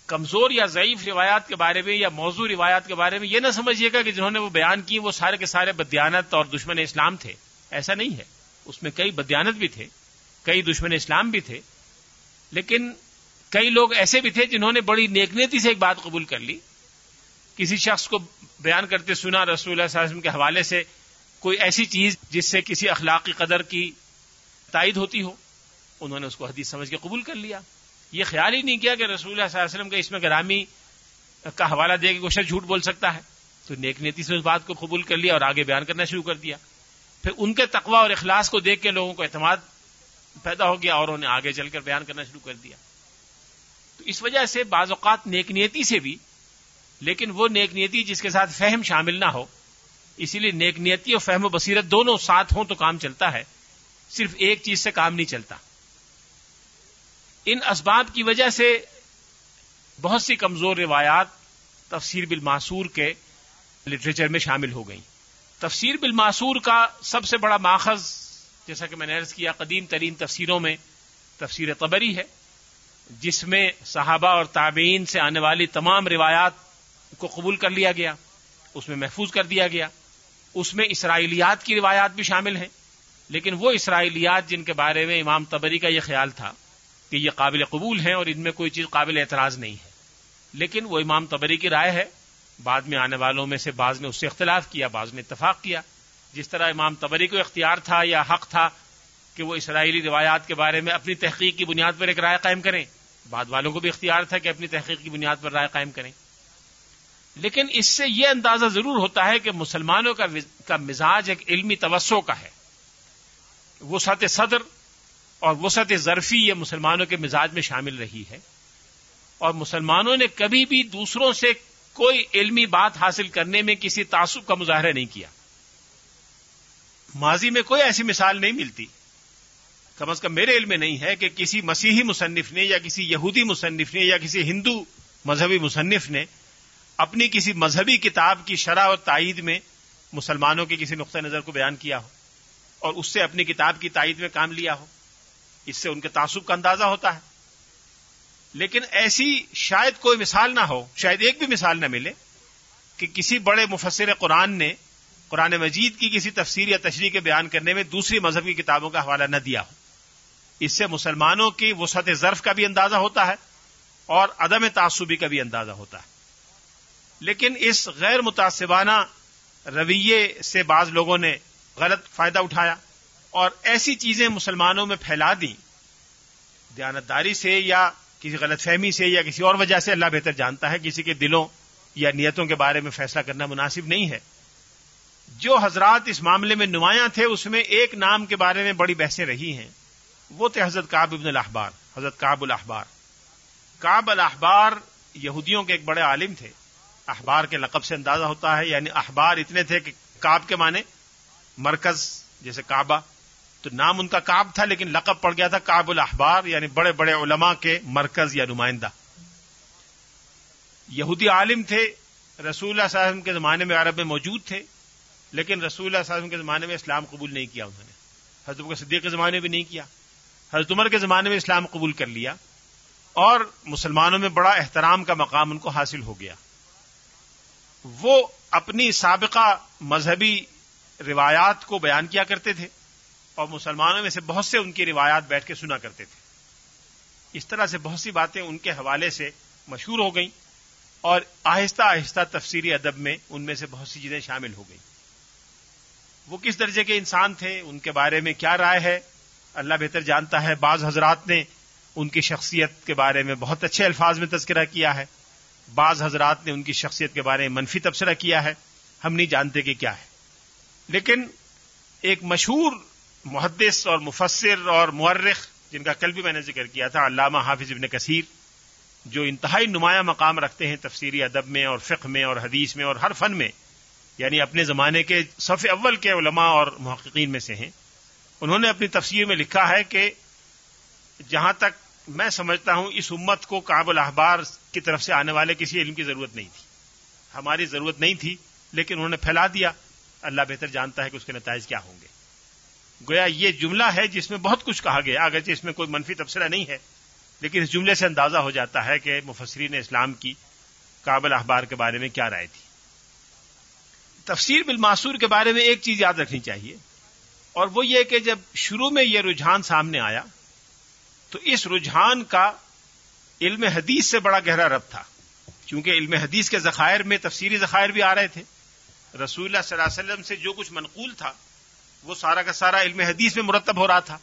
کمزور یا ضعیف روایات کے بارے میں یا موضوع روایات کے بارے میں یہ نہ سمجھیے گا کہ جنہوں نے وہ بیان کی، وہ سارے کے سارے بدیانت اور دشمن اسلام تھے۔ ایسا نہیں ہے۔ اس میں کئی بدیانت بھی تھے، کئی دشمن اسلام بھی تھے۔ لیکن کئی لوگ ایسے بھی تھے جنہوں نے بڑی نیک نیتی سے ایک بات قبول کر لی۔ کسی شخص کو بیان کرتے سنا رسول اللہ صلی اللہ علیہ وسلم کے حوالے سے کوئی ایسی چیز جس سے کسی اخلاقی قدر کی تائید ہوتی ہو؟ انہوں نے اس کو حدیث سمجھ کے قبول کر لیا۔ یہ خیال ہی نہیں کیا کہ رسول اللہ صلی اللہ علیہ وسلم کے اس میں گرامی کا حوالہ دے کے کوشش جھوٹ بول سکتا ہے۔ تو نیک نیتی سے اس بات کو قبول کر لیا اور آگے بیان کرنا شروع کر دیا۔ پھر ان کے تقوی اور اخلاص کو دیکھ کے لوگوں کو اعتماد پیدا ہو گیا اور انہوں نے آگے چل کر بیان کرنا شروع کر دیا۔ تو اس وجہ سے بعض اوقات نیک نیتی سے بھی لیکن وہ نیک نیتی جس کے ساتھ فہم شامل نہ ہو۔ اسی لیے نیک نیتی اور فہم و بصیرت دونوں ساتھ ہوں تو کام چلتا ہے۔ صرف ایک چیز سے کام نہیں چلتا۔ ان اسباب کی وجہ سے بہت سی کمزور روایات تفسیر بالماسور کے لٹریچر میں شامل ہو گئیں۔ تفسیر بالماسور کا سب سے بڑا ماخذ، جیسا کہ میں نے عرض کیا، قدیم ترین تفسیروں میں تفسیر قبری ہے، جس میں صحابہ اور تابعین سے آنے والی تمام روایات کو قبول کر لیا گیا، اس میں محفوظ کر دیا گیا۔ اس میں اسرائیلیات کی روایات بھی شامل ہیں۔ لیکن وہ اسرائیلیات جن کے بارے میں امام تبری کا یہ خیال تھا کہ یہ قابل قبول ہیں اور ان میں کوئی چیز قابل اعتراض نہیں ہے۔ لیکن وہ امام تبری کی رائے ہے۔ بعد میں آنے والوں میں سے بعض نے اس سے اختلاف کیا، بعض نے اتفاق کیا۔ جس طرح امام تبری کو اختیار تھا یا حق تھا کہ وہ اسرائیلی روایات کے بارے میں اپنی تحقیق کی بنیاد پر ایک رائے قائم کریں، بعد والوں کو بھی اختیار تھا کہ اپنی تحقیق کی بنیاد پر رائے قائم کریں۔ لیکن اس سے یہ اندازہ ضرور ہوتا ہے کہ مسلمانوں کا مزاج ایک علمی توسع کا ہے۔ وسعت صدر اور وسعت ظرفی یہ مسلمانوں کے مزاج میں شامل رہی ہے۔ اور مسلمانوں نے کبھی بھی دوسروں سے کوئی علمی بات حاصل کرنے میں کسی تعصب کا مظاہرہ نہیں کیا۔ ماضی میں کوئی ایسی مثال نہیں ملتی۔ کم از کم میرے علم میں نہیں ہے کہ کسی مسیحی مصنف نے یا کسی یہودی مصنف نے یا کسی ہندو مذہبی مصنف نے اپنی کسی مذہبی کتاب کی شرح اور تائید میں مسلمانوں کے کسی نقطۂ نظر کو بیان کیا ہو اور اس سے اپنی کتاب کی تائید میں کام لیا ہو، اس سے ان کے تعصب کا اندازہ ہوتا ہے۔ لیکن ایسی شاید کوئی مثال نہ ہو، شاید ایک بھی مثال نہ ملے کہ کسی بڑے مفسر قرآن نے، قرآن مجید کی کسی تفسیر یا تشریح کے بیان کرنے میں دوسری مذہب کی کتابوں کا حوالہ نہ دیا ہو۔ اس سے مسلمانوں کی وسعت ظرف کا بھی اندازہ ہوتا ہے اور عدم تعصبی کا بھی اندازہ ہوتا ہے۔ لیکن اس غیر متاثبانہ رویے سے بعض لوگوں نے غلط فائدہ اٹھایا اور ایسی چیزیں مسلمانوں میں پھیلا دیں۔ دیانتداری سے یا کسی غلط فہمی سے یا کسی اور وجہ سے اللہ بہتر جانتا ہے، کسی کے دلوں یا نیتوں کے بارے میں فیصلہ کرنا مناسب نہیں ہے۔ جو حضرات اس معاملے میں نمایاں تھے، اس میں ایک نام کے بارے میں بڑی بحثیں رہی ہیں۔ وہ تھے حضرت کاب ابن الاحبار، حضرت کاب الاحبار۔ کاب الاحبار یہودیوں کے ایک بڑے عالم تھے۔ احبار کے لقب سے اندازہ ہوتا ہے یعنی احبار اتنے تھے کہ کاب کے معنی مرکز، جیسے کعبہ۔ تو نام ان کا کاب تھا، لیکن لقب پڑ گیا تھا کاب الاحبار یعنی بڑے بڑے علماء کے مرکز یا نمائندہ۔ یہودی عالم تھے، رسول اللہ صلی اللہ علیہ وسلم کے زمانے میں عرب میں موجود تھے، لیکن رسول اللہ صلی اللہ علیہ وسلم کے زمانے میں اسلام قبول نہیں کیا انہوں نے۔ حضرت کے صدیق کے زمانے میں بھی نہیں کیا۔ حضرت عمر کے زمانے میں اسلام قبول کر لیا، اور مسلمانوں میں بڑا احترام کا مقام ان کو حاصل ہو گیا۔ وہ اپنی سابقہ مذہبی روایات کو بیان کیا کرتے تھے اور مسلمانوں میں سے بہت سے ان کی روایات بیٹھ کے سنا کرتے تھے۔ اس طرح سے بہت سی باتیں ان کے حوالے سے مشہور ہو گئیں اور آہستہ آہستہ تفسیری ادب میں ان میں سے بہت سی چیزیں شامل ہو گئیں۔ وہ کس درجے کے انسان تھے؟ ان کے بارے میں کیا رائے ہے؟ اللہ بہتر جانتا ہے، بعض حضرات نے ان کی شخصیت کے بارے میں بہت اچھے الفاظ میں تذکرہ کیا ہے۔ بعض حضرات نے ان کی شخصیت کے بارے میں منفی تبصرہ کیا ہے، ہم نہیں جانتے کہ کیا ہے۔ لیکن ایک مشہور محدث اور مفسر اور مورخ جن کا کل بھی میں نے ذکر کیا تھا، علامہ حافظ ابن کثیر، جو انتہائی نمایاں مقام رکھتے ہیں تفسیری ادب میں اور فقہ میں اور حدیث میں اور ہر فن میں یعنی اپنے زمانے کے صف اول کے علماء اور محققین میں سے ہیں۔ انہوں نے اپنی تفسیر میں لکھا ہے کہ جہاں تک میں سمجھتا ہوں اس امت کو کابل احبار کی طرف سے آنے والے کسی علم کی ضرورت نہیں تھی۔ ہماری ضرورت نہیں تھی، لیکن انہوں نے پھیلا دیا۔ اللہ بہتر جانتا ہے کہ اس کے نتائج کیا ہوں گے۔ گویا یہ جملہ ہے جس میں بہت کچھ کہا گیا، اگرچہ اس میں کوئی منفی تبصرہ نہیں ہے، لیکن اس جملے سے اندازہ ہو جاتا ہے کہ مفسرین اسلام کی کابل اخبار کے بارے میں کیا رائے تھی۔ تفسیر بالماسور کے بارے میں ایک چیز یاد رکھنی چاہیے، اور وہ یہ کہ جب شروع میں یہ رجحان سامنے آیا تو اس رجحان کا علم حدیث سے بڑا گہرا رب تھا۔ کیونکہ علم حدیث کے ذخائر میں تفسیری ذخائر بھی آ رہے تھے۔ رسول اللہ صلی اللہ علیہ وسلم سے جو کچھ منقول تھا، وہ سارا کا سارا علم حدیث میں مرتب ہو رہا تھا۔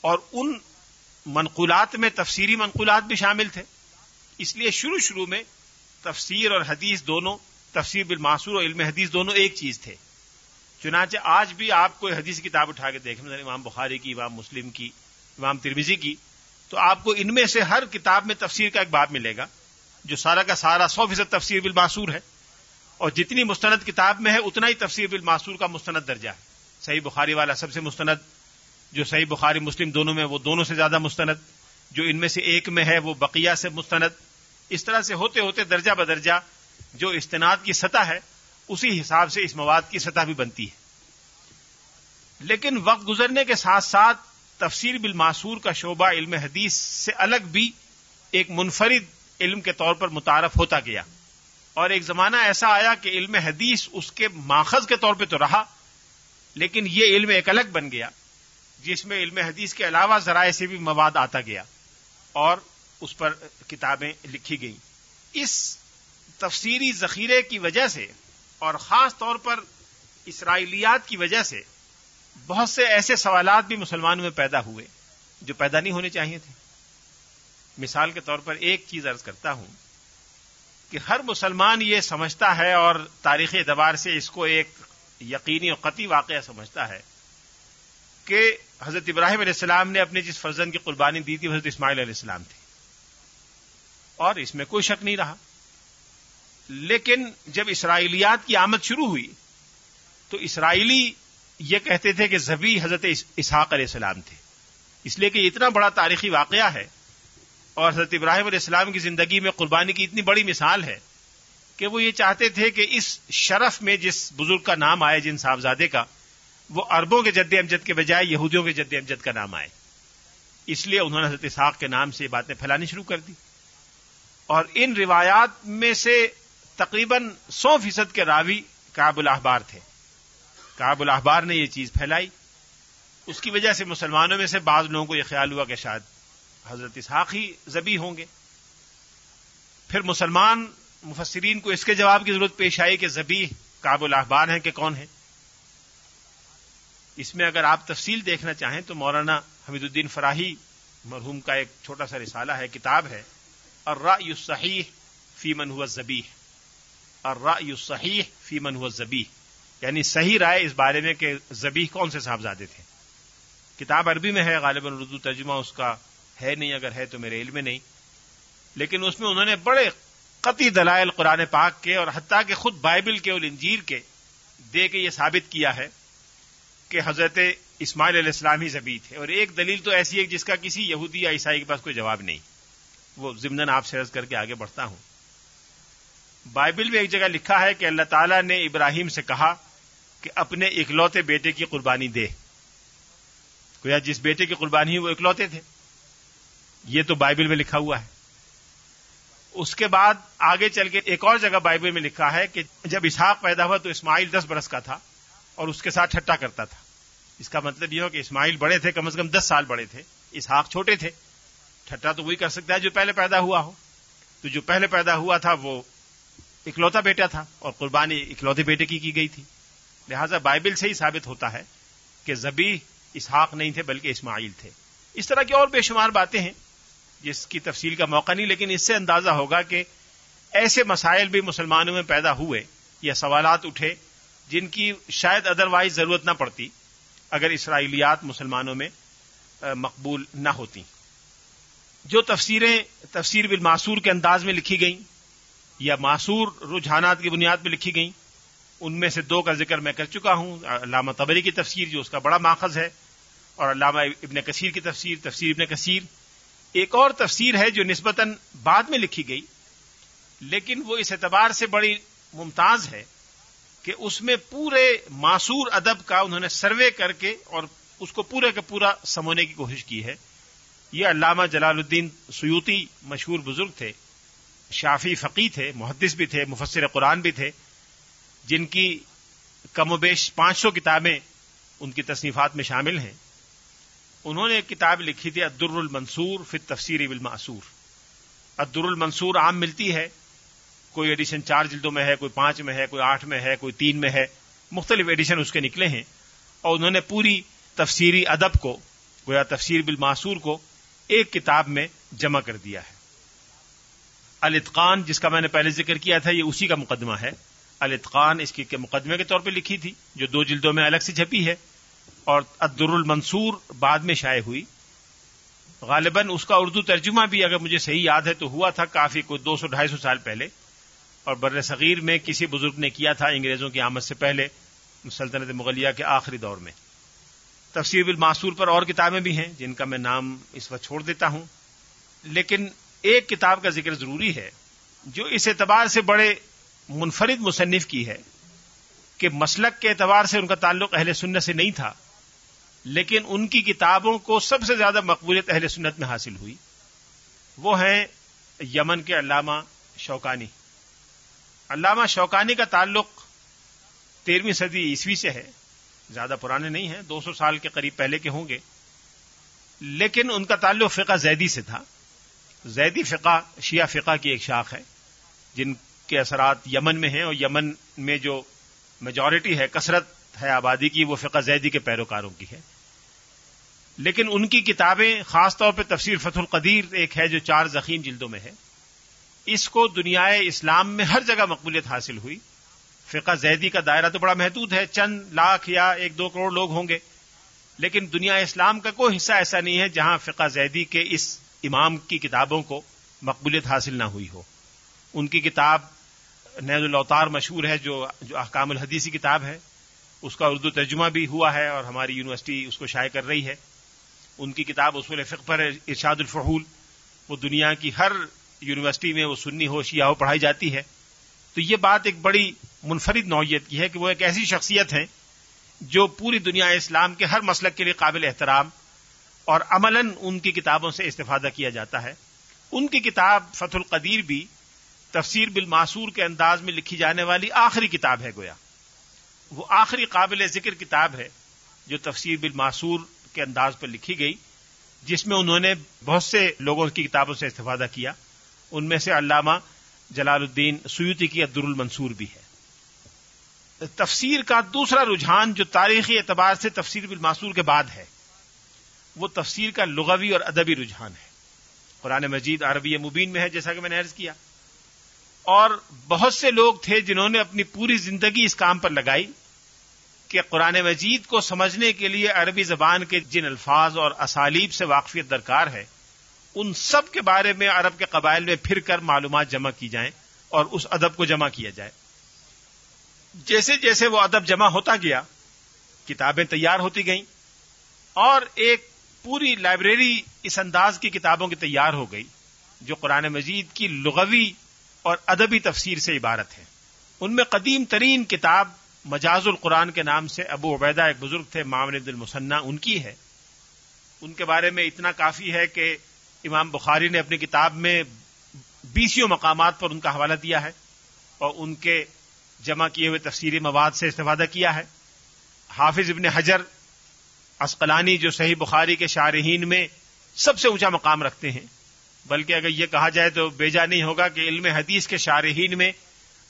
اور ان منقولات میں تفسیری منقولات بھی شامل تھے۔ اس لیے شروع شروع میں تفسیر اور حدیث دونوں، تفسیر بالماسور اور علم حدیث دونوں ایک چیز تھے۔ چنانچہ آج بھی آپ کوئی حدیث کتاب اٹھا کے دیکھیں۔ مثلا امام بخاری کی، امام مسلم کی امام ترمیزی کی، تو آپ کو ان میں سے ہر کتاب میں تفسیر کا ایک باب ملے گا، جو سارا کا سارا سو فیصد تفسیر بالماسور ہے، اور جتنی مستند کتاب میں ہے، اتنا ہی تفسیر بالماسور کا مستند درجہ ہے۔ صحیح بخاری والا سب سے مستند، جو صحیح بخاری مسلم دونوں میں، وہ دونوں سے زیادہ مستند، جو ان میں سے ایک میں ہے، وہ بقیہ سے مستند۔ اس طرح سے ہوتے ہوتے درجہ بدرجہ جو استناد کی سطح ہے، اسی حساب سے اس مواد کی سطح بھی بنتی ہے۔ لیکن وقت گزرنے کے ساتھ ساتھ تفسیر بالماسور کا شعبہ علم حدیث سے الگ بھی ایک منفرد علم کے طور پر متعارف ہوتا گیا۔ اور ایک زمانہ ایسا آیا کہ علم حدیث اس کے ماخذ کے طور پہ تو رہا، لیکن یہ علم ایک الگ بن گیا، جس میں علم حدیث کے علاوہ ذرائع سے بھی مواد آتا گیا اور اس پر کتابیں لکھی گئیں۔ اس تفسیری ذخیرے کی وجہ سے اور خاص طور پر اسرائیلیات کی وجہ سے بہت سے ایسے سوالات بھی مسلمانوں میں پیدا ہوئے جو پیدا نہیں ہونے چاہیے تھے۔ مثال کے طور پر ایک چیز ارض کرتا ہوں کہ ہر مسلمان یہ سمجھتا ہے اور تاریخی اعتبار سے اس کو ایک یقینی اور قطعی واقعہ سمجھتا ہے کہ حضرت ابراہیم علیہ السلام نے اپنے جس فرزن کی قربانی دی تھی حضرت اسماعیل علیہ السلام تھی اور اس میں کوئی شک نہیں رہا۔ لیکن جب اسرائیلیات کی آمد شروع ہوئی تو اسرائیلی یہ کہتے تھے کہ زبی حضرت اسحاق علیہ السلام تھے۔ اس لیے کہ اتنا بڑا تاریخی واقعہ ہے اور حضرت ابراہیم علیہ السلام کی زندگی میں قربانی کی اتنی بڑی مثال ہے کہ وہ یہ چاہتے تھے کہ اس شرف میں جس بزرگ کا نام آئے جن صاحبزادے کا، وہ اربوں کے جد امجد کے بجائے یہودیوں کے جد امجد کا نام آئے۔ اس لیے انہوں نے حضرت اسحاق کے نام سے یہ باتیں پھیلانی شروع کر دی۔ اور ان روایات میں سے تقریباً سو فیصد کے راوی کاب الاحبار تھے۔ کاب الاحبار نے یہ چیز پھیلائی۔ اس کی وجہ سے مسلمانوں میں سے بعض لوگوں کو یہ خیال ہوا کہ شاید حضرت اسحاق ہی زبی ہوں گے۔ پھر مسلمان مفسرین کو اس کے جواب کی ضرورت پیش آئی کہ زبی کاب الاحبار ہیں کہ کون ہیں۔ اس میں اگر آپ تفصیل دیکھنا چاہیں تو مولانا حمید الدین فراہی مرحوم کا ایک چھوٹا سا رسالہ ہے، کتاب ہے۔ اور را صحیح فی من ہوا زبی اور را صحیح فی من ہوا زبی یعنی صحیح رائے اس بارے میں کہ زبی کون سے صاحبزادے تھے؟ کتاب عربی میں ہے، غالباً اردو ترجمہ اس کا ہے نہیں، اگر ہے تو میرے علم میں نہیں۔ لیکن اس میں انہوں نے بڑے قطعی دلائل قرآن پاک کے اور حتیٰ کہ خود بائبل کے اور انجیر کے دے کے یہ ثابت کیا ہے کہ حضرت اسماعیل علیہ السلام ہی زبی تھے۔ اور ایک دلیل تو ایسی ہے جس کا کسی یہودی یا عیسائی کے پاس کوئی جواب نہیں۔ وہ ضمن آپ سے کر کے آگے بڑھتا ہوں۔ بائبل میں ایک جگہ لکھا ہے کہ اللہ تعالیٰ نے ابراہیم سے کہا کہ اپنے اکلوتے بیٹے کی قربانی دے۔ کوئی جس بیٹے کی قربانی وہ اکلوتے تھے۔ یہ تو بائبل میں لکھا ہوا ہے۔ اس کے بعد آگے چل کے ایک اور جگہ بائبل میں لکھا ہے کہ جب اسحاق پیدا ہوا تو اسماعیل دس برس کا تھا اور اس کے ساتھ ٹھٹا کرتا تھا۔ اس کا مطلب یہ ہو کہ اسماعیل بڑے تھے، کم از کم دس سال بڑے تھے۔ اسحاق چھوٹے تھے۔ ٹھٹا تو وہی کر سکتا ہے جو پہلے پیدا ہوا ہو۔ تو جو پہلے پیدا ہوا تھا وہ اکلوتا بیٹا تھا اور قربانی اکلوتے بیٹے کی کی گئی تھی۔ لہذا بائبل سے ہی ثابت ہوتا ہے کہ زبی اسحاق نہیں تھے بلکہ اسماعیل تھے۔ اس طرح کی اور بے شمار باتیں ہیں، جس کی تفصیل کا موقع نہیں، لیکن اس سے اندازہ ہوگا کہ ایسے مسائل بھی مسلمانوں میں پیدا ہوئے یا سوالات اٹھے جن کی شاید ادروائز ضرورت نہ پڑتی اگر اسرائیلیات مسلمانوں میں مقبول نہ ہوتی۔ جو تفسیریں تفسیر بالماسور کے انداز میں لکھی گئیں یا معصور رجحانات کی بنیاد پہ لکھی گئیں ان میں سے دو کا ذکر میں کر چکا ہوں، علامہ تبری کی تفسیر جو اس کا بڑا ماخذ ہے، اور علامہ ابن کثیر کی تفسیر تفسیر ابن کثیر۔ ایک اور تفسیر ہے جو نسبتاً بعد میں لکھی گئی، لیکن وہ اس اعتبار سے بڑی ممتاز ہے کہ اس میں پورے معصور ادب کا انہوں نے سروے کر کے اور اس کو پورے کا پورا سمونے کی کوشش کی ہے۔ یہ علامہ جلال الدین سیوتی مشہور بزرگ تھے شافی فقی تھے، محدث بھی تھے، مفسر قرآن بھی تھے۔ جن کی کم و بیش پانچ سو کتابیں ان کی تصنیفات میں شامل ہیں۔ انہوں نے ایک کتاب لکھی تھی عدر المنصور فی تفسیر بالمعصور۔ عدر المنصور عام ملتی ہے، کوئی ایڈیشن چار جلدوں میں ہے، کوئی پانچ میں ہے، کوئی آٹھ میں ہے، کوئی تین میں ہے۔ مختلف ایڈیشن اس کے نکلے ہیں۔ اور انہوں نے پوری تفسیری ادب کو، گویا تفسیر بالمعصور کو، ایک کتاب میں جمع کر دیا ہے۔ الاتقان، جس کا میں نے پہلے ذکر کیا تھا، یہ اسی کا مقدمہ ہے۔ الاتقان اس کے مقدمے کے طور پہ لکھی تھی، جو دو جلدوں میں الگ سے چھپی ہے، اور عدر المنصور بعد میں شائع ہوئی۔ غالباً اس کا اردو ترجمہ بھی اگر مجھے صحیح یاد ہے تو ہوا تھا کافی کوئی دو سو ڈھائی سو سال پہلے، اور بر صغیر میں کسی بزرگ نے کیا تھا انگریزوں کی آمد سے پہلے، سلطنت مغلیہ کے آخری دور میں۔ تفسیر بالمعصور پر اور کتابیں بھی ہیں، جن کا میں نام اس وقت چھوڑ دیتا ہوں۔ لیکن ایک کتاب کا ذکر ضروری ہے، جو اس اعتبار سے بڑے منفرد مصنف کی ہے کہ مسلک کے اعتبار سے ان کا تعلق اہل سنت سے نہیں تھا، لیکن ان کی کتابوں کو سب سے زیادہ مقبولیت اہل سنت میں حاصل ہوئی۔ وہ ہیں یمن کے علامہ شوکانی۔ علامہ شوکانی کا تعلق تیرہویں صدی عیسوی سے ہے، زیادہ پرانے نہیں ہیں، دو سو سال کے قریب پہلے کے ہوں گے۔ لیکن ان کا تعلق فقہ زیدی سے تھا۔ زیدی فقہ، شیعہ فقہ کی ایک شاخ ہے، جن کے اثرات یمن میں ہیں اور یمن میں جو میجورٹی ہے، کثرت ہے آبادی کی، وہ فقہ زیدی کے پیروکاروں کی ہے۔ لیکن ان کی کتابیں خاص طور پہ تفسیر فتح القدیر ایک ہے جو چار زخیم جلدوں میں ہے۔ اس کو دنیا اسلام میں ہر جگہ مقبولیت حاصل ہوئی۔ فقہ زیدی کا دائرہ تو بڑا محدود ہے، چند لاکھ یا ایک دو کروڑ لوگ ہوں گے۔ لیکن دنیا اسلام کا کوئی حصہ ایسا نہیں ہے جہاں فقہ زیدی کے اس امام کی کتابوں کو مقبولیت حاصل نہ ہوئی ہو۔ ان کی کتاب نیز الاوتار مشہور ہے جو جو احکام الحدیثی کتاب ہے، اس کا اردو ترجمہ بھی ہوا ہے اور ہماری یونیورسٹی اس کو شائع کر رہی ہے۔ ان کی کتاب اصول فقہ پر ارشاد الفحول وہ دنیا کی ہر یونیورسٹی میں وہ سنی ہو، شیعہ ہو پڑھائی جاتی ہے۔ تو یہ بات ایک بڑی منفرد نوعیت کی ہے کہ وہ ایک ایسی شخصیت ہے جو پوری دنیا اسلام کے ہر مسلک کے لیے قابل احترام اور عملاً ان کی کتابوں سے استفادہ کیا جاتا ہے۔ ان کی کتاب فتح القدیر بھی تفسیر بالماسور کے انداز میں لکھی جانے والی آخری کتاب ہے گویا۔ وہ آخری قابل ذکر کتاب ہے جو تفسیر بالماسور کے انداز پر لکھی گئی، جس میں انہوں نے بہت سے لوگوں کی کتابوں سے استفادہ کیا۔ ان میں سے علامہ جلال الدین سیوتی کی عبد المنصور بھی ہے۔ تفسیر کا دوسرا رجحان جو تاریخی اعتبار سے تفسیر بالماسور کے بعد ہے، وہ تفسیر کا لغوی اور ادبی رجحان ہے۔ قرآن مجید عربی مبین میں ہے، جیسا کہ میں نے عرض کیا۔ اور بہت سے لوگ تھے جنہوں نے اپنی پوری زندگی اس کام پر لگائی کہ قرآن مجید کو سمجھنے کے لیے عربی زبان کے جن الفاظ اور اسالیب سے واقفیت درکار ہے، ان سب کے بارے میں عرب کے قبائل میں پھر کر معلومات جمع کی جائیں اور اس ادب کو جمع کیا جائے۔ جیسے جیسے وہ ادب جمع ہوتا گیا، کتابیں تیار ہوتی گئیں اور ایک پوری لائبریری اس انداز کی کتابوں کی تیار ہو گئی جو قرآن مجید کی لغوی اور ادبی تفسیر سے عبارت ہے۔ ان میں قدیم ترین کتاب مجاز القرآن کے نام سے ابو عبیدہ ایک بزرگ تھے عبد المسنہ ان کی ہے۔ ان کے بارے میں اتنا کافی ہے کہ امام بخاری نے اپنی کتاب میں بیسوں مقامات پر ان کا حوالہ دیا ہے اور ان کے جمع کیے ہوئے تفسیری مواد سے استفادہ کیا ہے۔ حافظ ابن حجر اسقلانی جو صحیح بخاری کے شارحین میں سب سے اونچا مقام رکھتے ہیں۔ بلکہ اگر یہ کہا جائے تو بیجا نہیں ہوگا کہ علم حدیث کے شارحین میں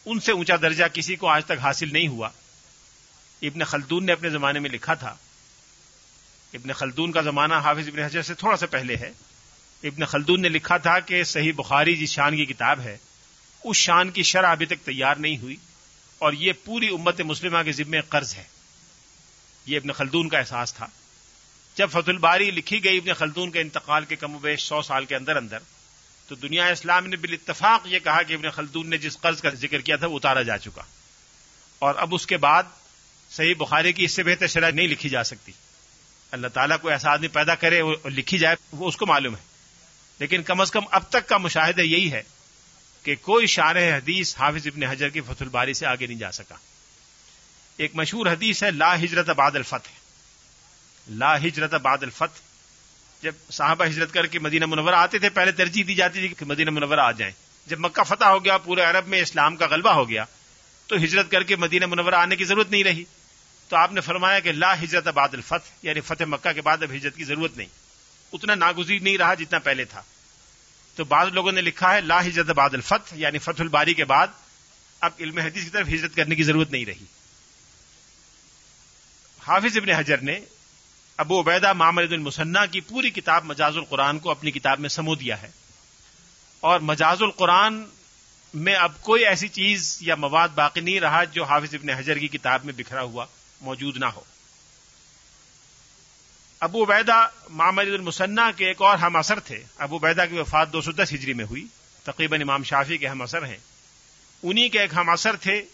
ان سے اونچا درجہ کسی کو آج تک حاصل نہیں ہوا۔ ابن خلدون نے اپنے زمانے میں لکھا تھا۔ ابن خلدون کا زمانہ حافظ ابن حجر سے تھوڑا سا پہلے ہے۔ ابن خلدون نے لکھا تھا کہ صحیح بخاری جس شان کی کتاب ہے، اس شان کی شرح ابھی تک تیار نہیں ہوئی اور یہ پوری امت مسلمہ کے ذمے قرض ہے۔ یہ ابن خلدون کا احساس تھا۔ جب فت الباری لکھی گئی ابن خلدون کے انتقال کے کم و بیش سو سال کے اندر اندر، تو دنیا اسلام نے بال اتفاق یہ کہا کہ ابن خلدون نے جس قرض کا ذکر کیا تھا وہ اتارا جا چکا۔ اور اب اس کے بعد صحیح بخاری کی اس سے بہتر شرح نہیں لکھی جا سکتی۔ اللہ تعالیٰ کو ایسا آدمی پیدا کرے وہ لکھی جائے، وہ اس کو معلوم ہے۔ لیکن کم از کم اب تک کا مشاہدہ یہی ہے کہ کوئی شار حدیث حافظ ابن حجر کی فت الباری سے آگے نہیں جا سکا۔ ایک مشہور حدیث ہے، لا ہجرت بعد الفتح۔ لا ہجرت بعد الفتح. جب صحابہ ہجرت کر کے مدینہ منورہ آتے تھے، پہلے ترجیح دی جاتی تھی کہ مدینہ منورہ آ جائیں. جب مکہ فتح ہو گیا، پورے عرب میں اسلام کا غلبہ ہو گیا، تو ہجرت کر کے مدینہ منورہ آنے کی ضرورت نہیں رہی. تو آپ نے فرمایا کہ لا ہجرت بعد الفتح یعنی فتح مکہ کے بعد اب ہجرت کی ضرورت نہیں. اتنا ناگزیر نہیں رہا جتنا پہلے تھا. تو بعض لوگوں نے لکھا ہے لا ہجرت بعد الفتح یعنی فتح الباری کے بعد اب علم حدیث کی طرف ہجرت کرنے کی ضرورت نہیں رہی. حافظ ابن حجر نے ابو عبیدہ محمد المسنہ کی پوری کتاب مجاز القرآن کو اپنی کتاب میں سمو دیا ہے۔ اور مجاز القرآن میں اب کوئی ایسی چیز یا مواد باقی نہیں رہا جو حافظ ابن حجر کی کتاب میں بکھرا ہوا موجود نہ ہو۔ ابو عبیدہ محمد المسنہ کے ایک اور ہم اثر تھے۔ ابو عبیدہ کی وفات دو سو دس ہجری میں ہوئی۔ تقریباً امام شافی کے ہم اثر ہیں۔ انہی کے ایک ہم اثر تھے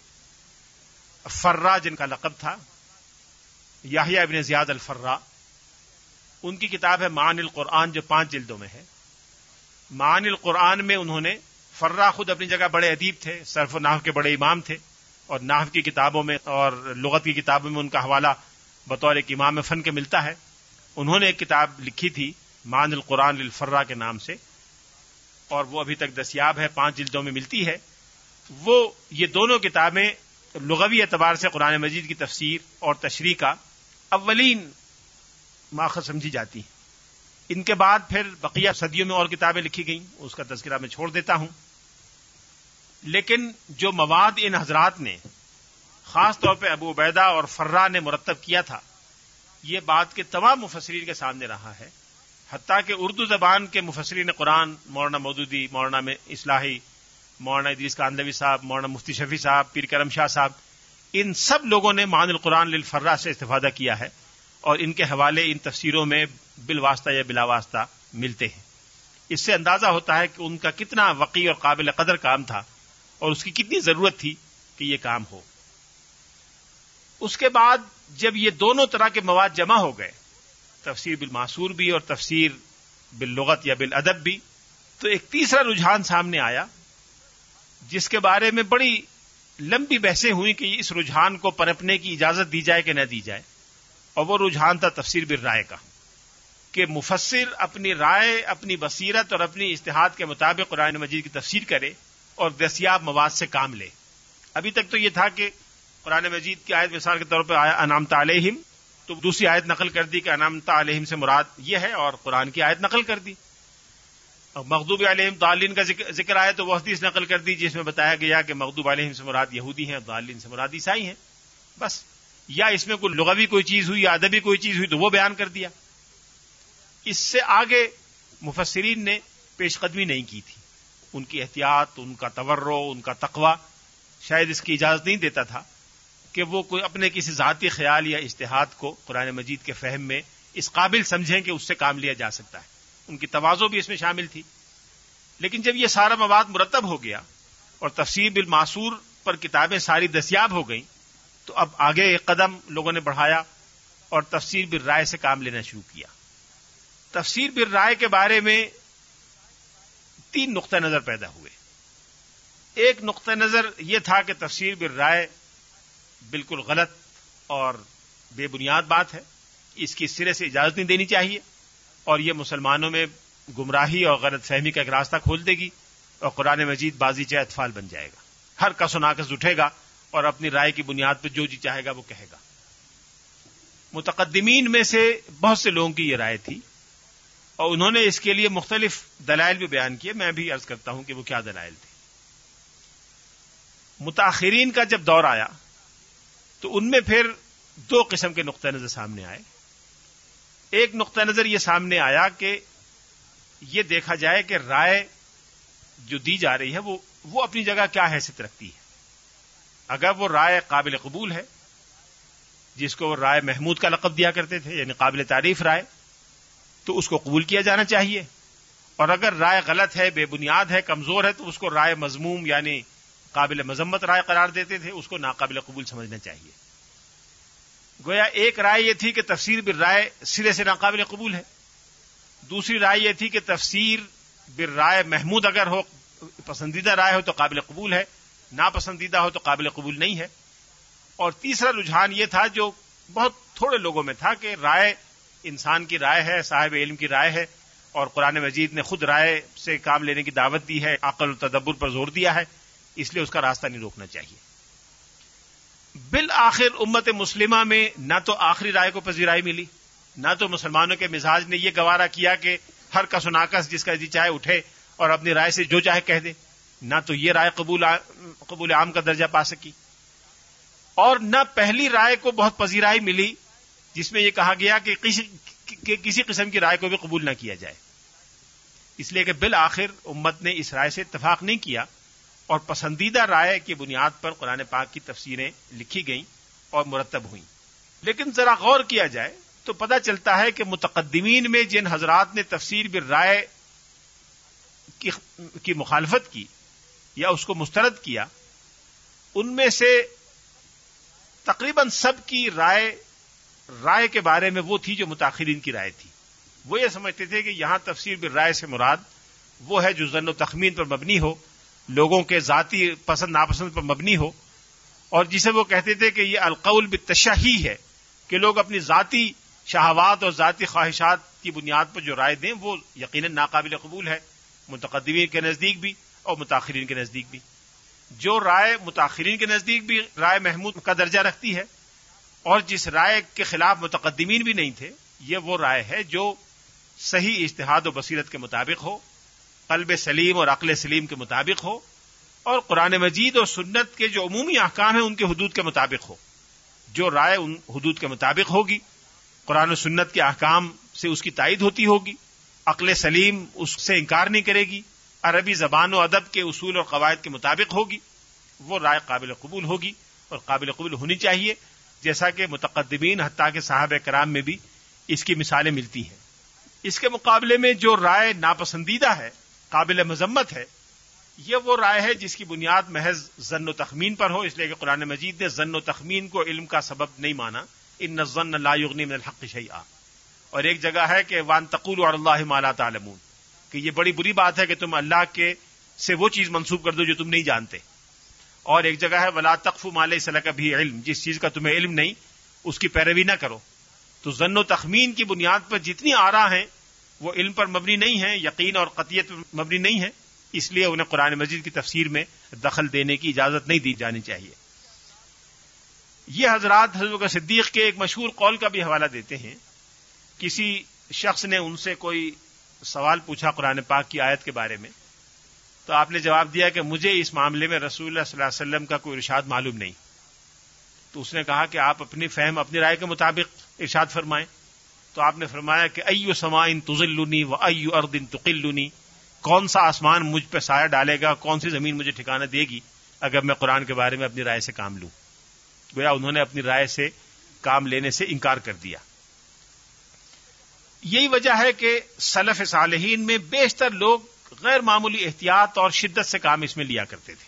فرا جن کا لقب تھا۔ یاہیا ابن زیاد الفرا۔ ان کی کتاب ہے مان القرآن، جو پانچ جلدوں میں ہے۔ مان القرآن میں انہوں نے فرا خود اپنی جگہ بڑے ادیب تھے، صرف و ناف کے بڑے امام تھے، اور ناف کی کتابوں میں اور لغت کی کتابوں میں ان کا حوالہ بطور ایک امام فن کے ملتا ہے۔ انہوں نے ایک کتاب لکھی تھی مان القرآن الفرا کے نام سے، اور وہ ابھی تک دستیاب ہے، پانچ جلدوں میں ملتی ہے۔ وہ یہ دونوں کتابیں لغوی اعتبار سے قرآن مجید کی تفسیر اور تشریح کا اولین ماخذ سمجھی جاتی ہیں۔ ان کے بعد پھر بقیہ صدیوں میں اور کتابیں لکھی گئیں، اس کا تذکرہ میں چھوڑ دیتا ہوں۔ لیکن جو مواد ان حضرات نے، خاص طور پہ ابو عبیدہ اور فرا نے مرتب کیا تھا، یہ بات کے تمام مفسرین کے سامنے رہا ہے۔ حتیٰ کہ اردو زبان کے مفسرین قرآن، مولانا مودودی، مولانا میں اصلاحی، مولانا ادریس کاندوی صاحب، مولانا مفتی شفیع صاحب، پیر کرم شاہ صاحب، ان سب لوگوں نے مان القرآن للفرا سے استفادہ کیا ہے۔ اور ان کے حوالے ان تفسیروں میں بال واسطہ یا بلا واسطہ ملتے ہیں۔ اس سے اندازہ ہوتا ہے کہ ان کا کتنا وقی اور قابل قدر کام تھا اور اس کی کتنی ضرورت تھی کہ یہ کام ہو۔ اس کے بعد جب یہ دونوں طرح کے مواد جمع ہو گئے، تفسیر بالماسور بھی اور تفسیر باللغت یا بالادب بھی، تو ایک تیسرا رجحان سامنے آیا، جس کے بارے میں بڑی لمبی بحثیں ہوئی کہ اس رجحان کو پرپنے کی اجازت دی جائے کہ نہ دی جائے۔ اور وہ رجحان تھا تفسیر بر رائے کا، کہ مفسر اپنی رائے، اپنی بصیرت اور اپنی اشتہاد کے مطابق قرآن مجید کی تفسیر کرے اور دستیاب مواد سے کام لے۔ ابھی تک تو یہ تھا کہ قرآن مجید کی آیت مثال کے طور پہ آیا علیہم، تو دوسری آیت نقل کر دی کہ انعام علیہم سے مراد یہ ہے اور قرآن کی آیت نقل کر دی۔ اور مغدوب علیہم تعلیم کا ذکر آیا تو وہ حدیث نقل کر دی جس میں بتایا گیا کہ مغدوب علیہم سے مراد یہودی ہیں دالین سے مراد عیسائی ہیں۔ بس۔ یا اس میں کوئی لغوی کوئی چیز ہوئی یا ادبی کوئی چیز ہوئی تو وہ بیان کر دیا۔ اس سے آگے مفسرین نے پیش قدمی نہیں کی تھی۔ ان کی احتیاط، ان کا تورو ان کا تقوی شاید اس کی اجازت نہیں دیتا تھا کہ وہ کوئی اپنے کسی ذاتی خیال یا اشتہاد کو قرآن مجید کے فہم میں اس قابل سمجھیں کہ اس سے کام لیا جا سکتا ہے۔ ان کی توازو بھی اس میں شامل تھی۔ لیکن جب یہ سارا مواد مرتب ہو گیا اور تفسیر بالماسور پر کتابیں ساری دستیاب ہو گئیں تو اب آگے ایک قدم لوگوں نے بڑھایا اور تفسیر بر رائے سے کام لینا شروع کیا۔ تفسیر بر رائے کے بارے میں تین نقطۂ نظر پیدا ہوئے۔ ایک نقطۂ نظر یہ تھا کہ تفسیر بر رائے بالکل غلط اور بے بنیاد بات ہے۔ اس کی سرے سے اجازت نہیں دینی چاہیے اور یہ مسلمانوں میں گمراہی اور غلط فہمی کا ایک راستہ کھول دے گی اور قرآن مجید بازی چاہے اطفال بن جائے گا۔ ہر کس و ناقص اٹھے گا۔ اور اپنی رائے کی بنیاد پہ جو جی چاہے گا وہ کہے گا۔ متقدمین میں سے بہت سے لوگوں کی یہ رائے تھی اور انہوں نے اس کے لیے مختلف دلائل بھی بیان کیے۔ میں بھی عرض کرتا ہوں کہ وہ کیا دلائل تھے۔ متاخرین کا جب دور آیا تو ان میں پھر دو قسم کے نقطۂ نظر سامنے آئے۔ ایک نقطۂ نظر یہ سامنے آیا کہ یہ دیکھا جائے کہ رائے جو دی جا رہی ہے وہ وہ اپنی جگہ کیا حیثیت رکھتی ہے۔ اگر وہ رائے قابل قبول ہے، جس کو وہ رائے محمود کا لقب دیا کرتے تھے یعنی قابل تعریف رائے، تو اس کو قبول کیا جانا چاہیے۔ اور اگر رائے غلط ہے، بے بنیاد ہے، کمزور ہے، تو اس کو رائے مضموم یعنی قابل مذمت رائے قرار دیتے تھے، اس کو ناقابل قبول سمجھنا چاہیے۔ گویا ایک رائے یہ تھی کہ تفسیر بر رائے سرے سے ناقابل قبول ہے۔ دوسری رائے یہ تھی کہ تفسیر بر رائے محمود اگر ہو، پسندیدہ رائے ہو، تو قابل قبول ہے۔ ناپسندیدہ ہو تو قابل قبول نہیں ہے۔ اور تیسرا رجحان یہ تھا جو بہت تھوڑے لوگوں میں تھا کہ رائے انسان کی رائے ہے، صاحب علم کی رائے ہے، اور قرآن مجید نے خود رائے سے کام لینے کی دعوت دی ہے، عقل و تدبر پر زور دیا ہے، اس لیے اس کا راستہ نہیں روکنا چاہیے۔ بالآخر امت مسلمہ میں نہ تو آخری رائے کو پذیرائی ملی، نہ تو مسلمانوں کے مزاج نے یہ گوارا کیا کہ ہر کا سناکس جس کا جی چاہے اٹھے اور اپنی رائے سے جو چاہے کہہ دے۔ نہ تو یہ رائے قبول قبول عام کا درجہ پا سکی اور نہ پہلی رائے کو بہت پذیرائی ملی جس میں یہ کہا گیا کہ کسی کسی قسم کی رائے کو بھی قبول نہ کیا جائے۔ اس لیے کہ بالآخر امت نے اس رائے سے اتفاق نہیں کیا اور پسندیدہ رائے کی بنیاد پر قرآن پاک کی تفسیریں لکھی گئیں اور مرتب ہوئیں۔ لیکن ذرا غور کیا جائے تو پتہ چلتا ہے کہ متقدمین میں جن حضرات نے تفسیر بر رائے کی مخالفت کی یا اس کو مسترد کیا، ان میں سے تقریباً سب کی رائے رائے کے بارے میں وہ تھی جو متاثرین کی رائے تھی۔ وہ یہ سمجھتے تھے کہ یہاں تفسیر بر رائے سے مراد وہ ہے جو زن و تخمین پر مبنی ہو، لوگوں کے ذاتی پسند، ناپسند پر مبنی ہو۔ اور جسے وہ کہتے تھے کہ یہ القول بتشا ہے کہ لوگ اپنی ذاتی شہوات اور ذاتی خواہشات کی بنیاد پر جو رائے دیں، وہ یقیناً ناقابل قبول ہے۔ متقدمین کے نزدیک بھی اور متاثرین کے نزدیک بھی۔ جو رائے متاثرین کے نزدیک بھی رائے محمود کا درجہ رکھتی ہے اور جس رائے کے خلاف متقدمین بھی نہیں تھے، یہ وہ رائے ہے جو صحیح اشتہاد و بصیرت کے مطابق ہو، قلب سلیم اور عقل سلیم کے مطابق ہو، اور قرآن مجید اور سنت کے جو عمومی احکام ہیں ان کے حدود کے مطابق ہو۔ جو رائے ان حدود کے مطابق ہوگی، قرآن و سنت کے احکام سے اس کی تائید ہوتی ہوگی، عقل سلیم اس سے انکار نہیں کرے گی عربی زبان و ادب کے اصول اور قواعد کے مطابق ہوگی، وہ رائے قابل قبول ہوگی اور قابل قبول ہونی چاہیے، جیسا کہ متقدمین حتیٰ کے صاحب کرام میں بھی اس کی مثالیں ملتی ہیں۔ اس کے مقابلے میں جو رائے ناپسندیدہ ہے، قابل مذمت ہے، یہ وہ رائے ہے جس کی بنیاد محض زن و تخمین پر ہو، اس لیے کہ قرآن مجید نے زن و تخمین کو علم کا سبب نہیں مانا۔ ان نزن لا یغنی من الحق شیئا۔ اور ایک جگہ ہے کہ وان تقول اور اللہ مالا تعلمون۔ کہ یہ بڑی بری بات ہے کہ تم اللہ کے سے وہ چیز منسوخ کر دو جو تم نہیں جانتے۔ اور ایک جگہ ہے، ولا تقف مال صلاح کا بھی علم۔ جس چیز کا تمہیں علم نہیں، اس کی پیروی نہ کرو۔ تو زن و تخمین کی بنیاد پر جتنی آرا ہیں، وہ علم پر مبنی نہیں ہے یقین اور قطیت پر مبنی نہیں ہے اس لیے انہیں قرآن مجید کی تفسیر میں دخل دینے کی اجازت نہیں دی جانی چاہیے۔ یہ حضرات حضرت صدیق کے ایک مشہور قول کا بھی حوالہ دیتے ہیں۔ کسی شخص نے ان سے کوئی سوال پوچھا قرآن پاک کی آیت کے بارے میں، تو آپ نے جواب دیا کہ مجھے اس معاملے میں رسول اللہ صلی اللہ علیہ وسلم کا کوئی ارشاد معلوم نہیں۔ تو اس نے کہا کہ آپ اپنی فہم، اپنی رائے کے مطابق ارشاد فرمائیں۔ تو آپ نے فرمایا کہ ایو سماعن تزلنی و ایو اردن تقلنی، کون سا آسمان مجھ پہ سایہ ڈالے گا، کون سی زمین مجھے ٹھکانہ دے گی اگر میں قرآن کے بارے میں اپنی رائے سے کام لوں۔ گویا انہوں نے اپنی رائے سے کام لینے سے انکار کر دیا۔ یہی وجہ ہے کہ سلف صالحین میں بیشتر لوگ غیر معمولی احتیاط اور شدت سے کام اس میں لیا کرتے تھے۔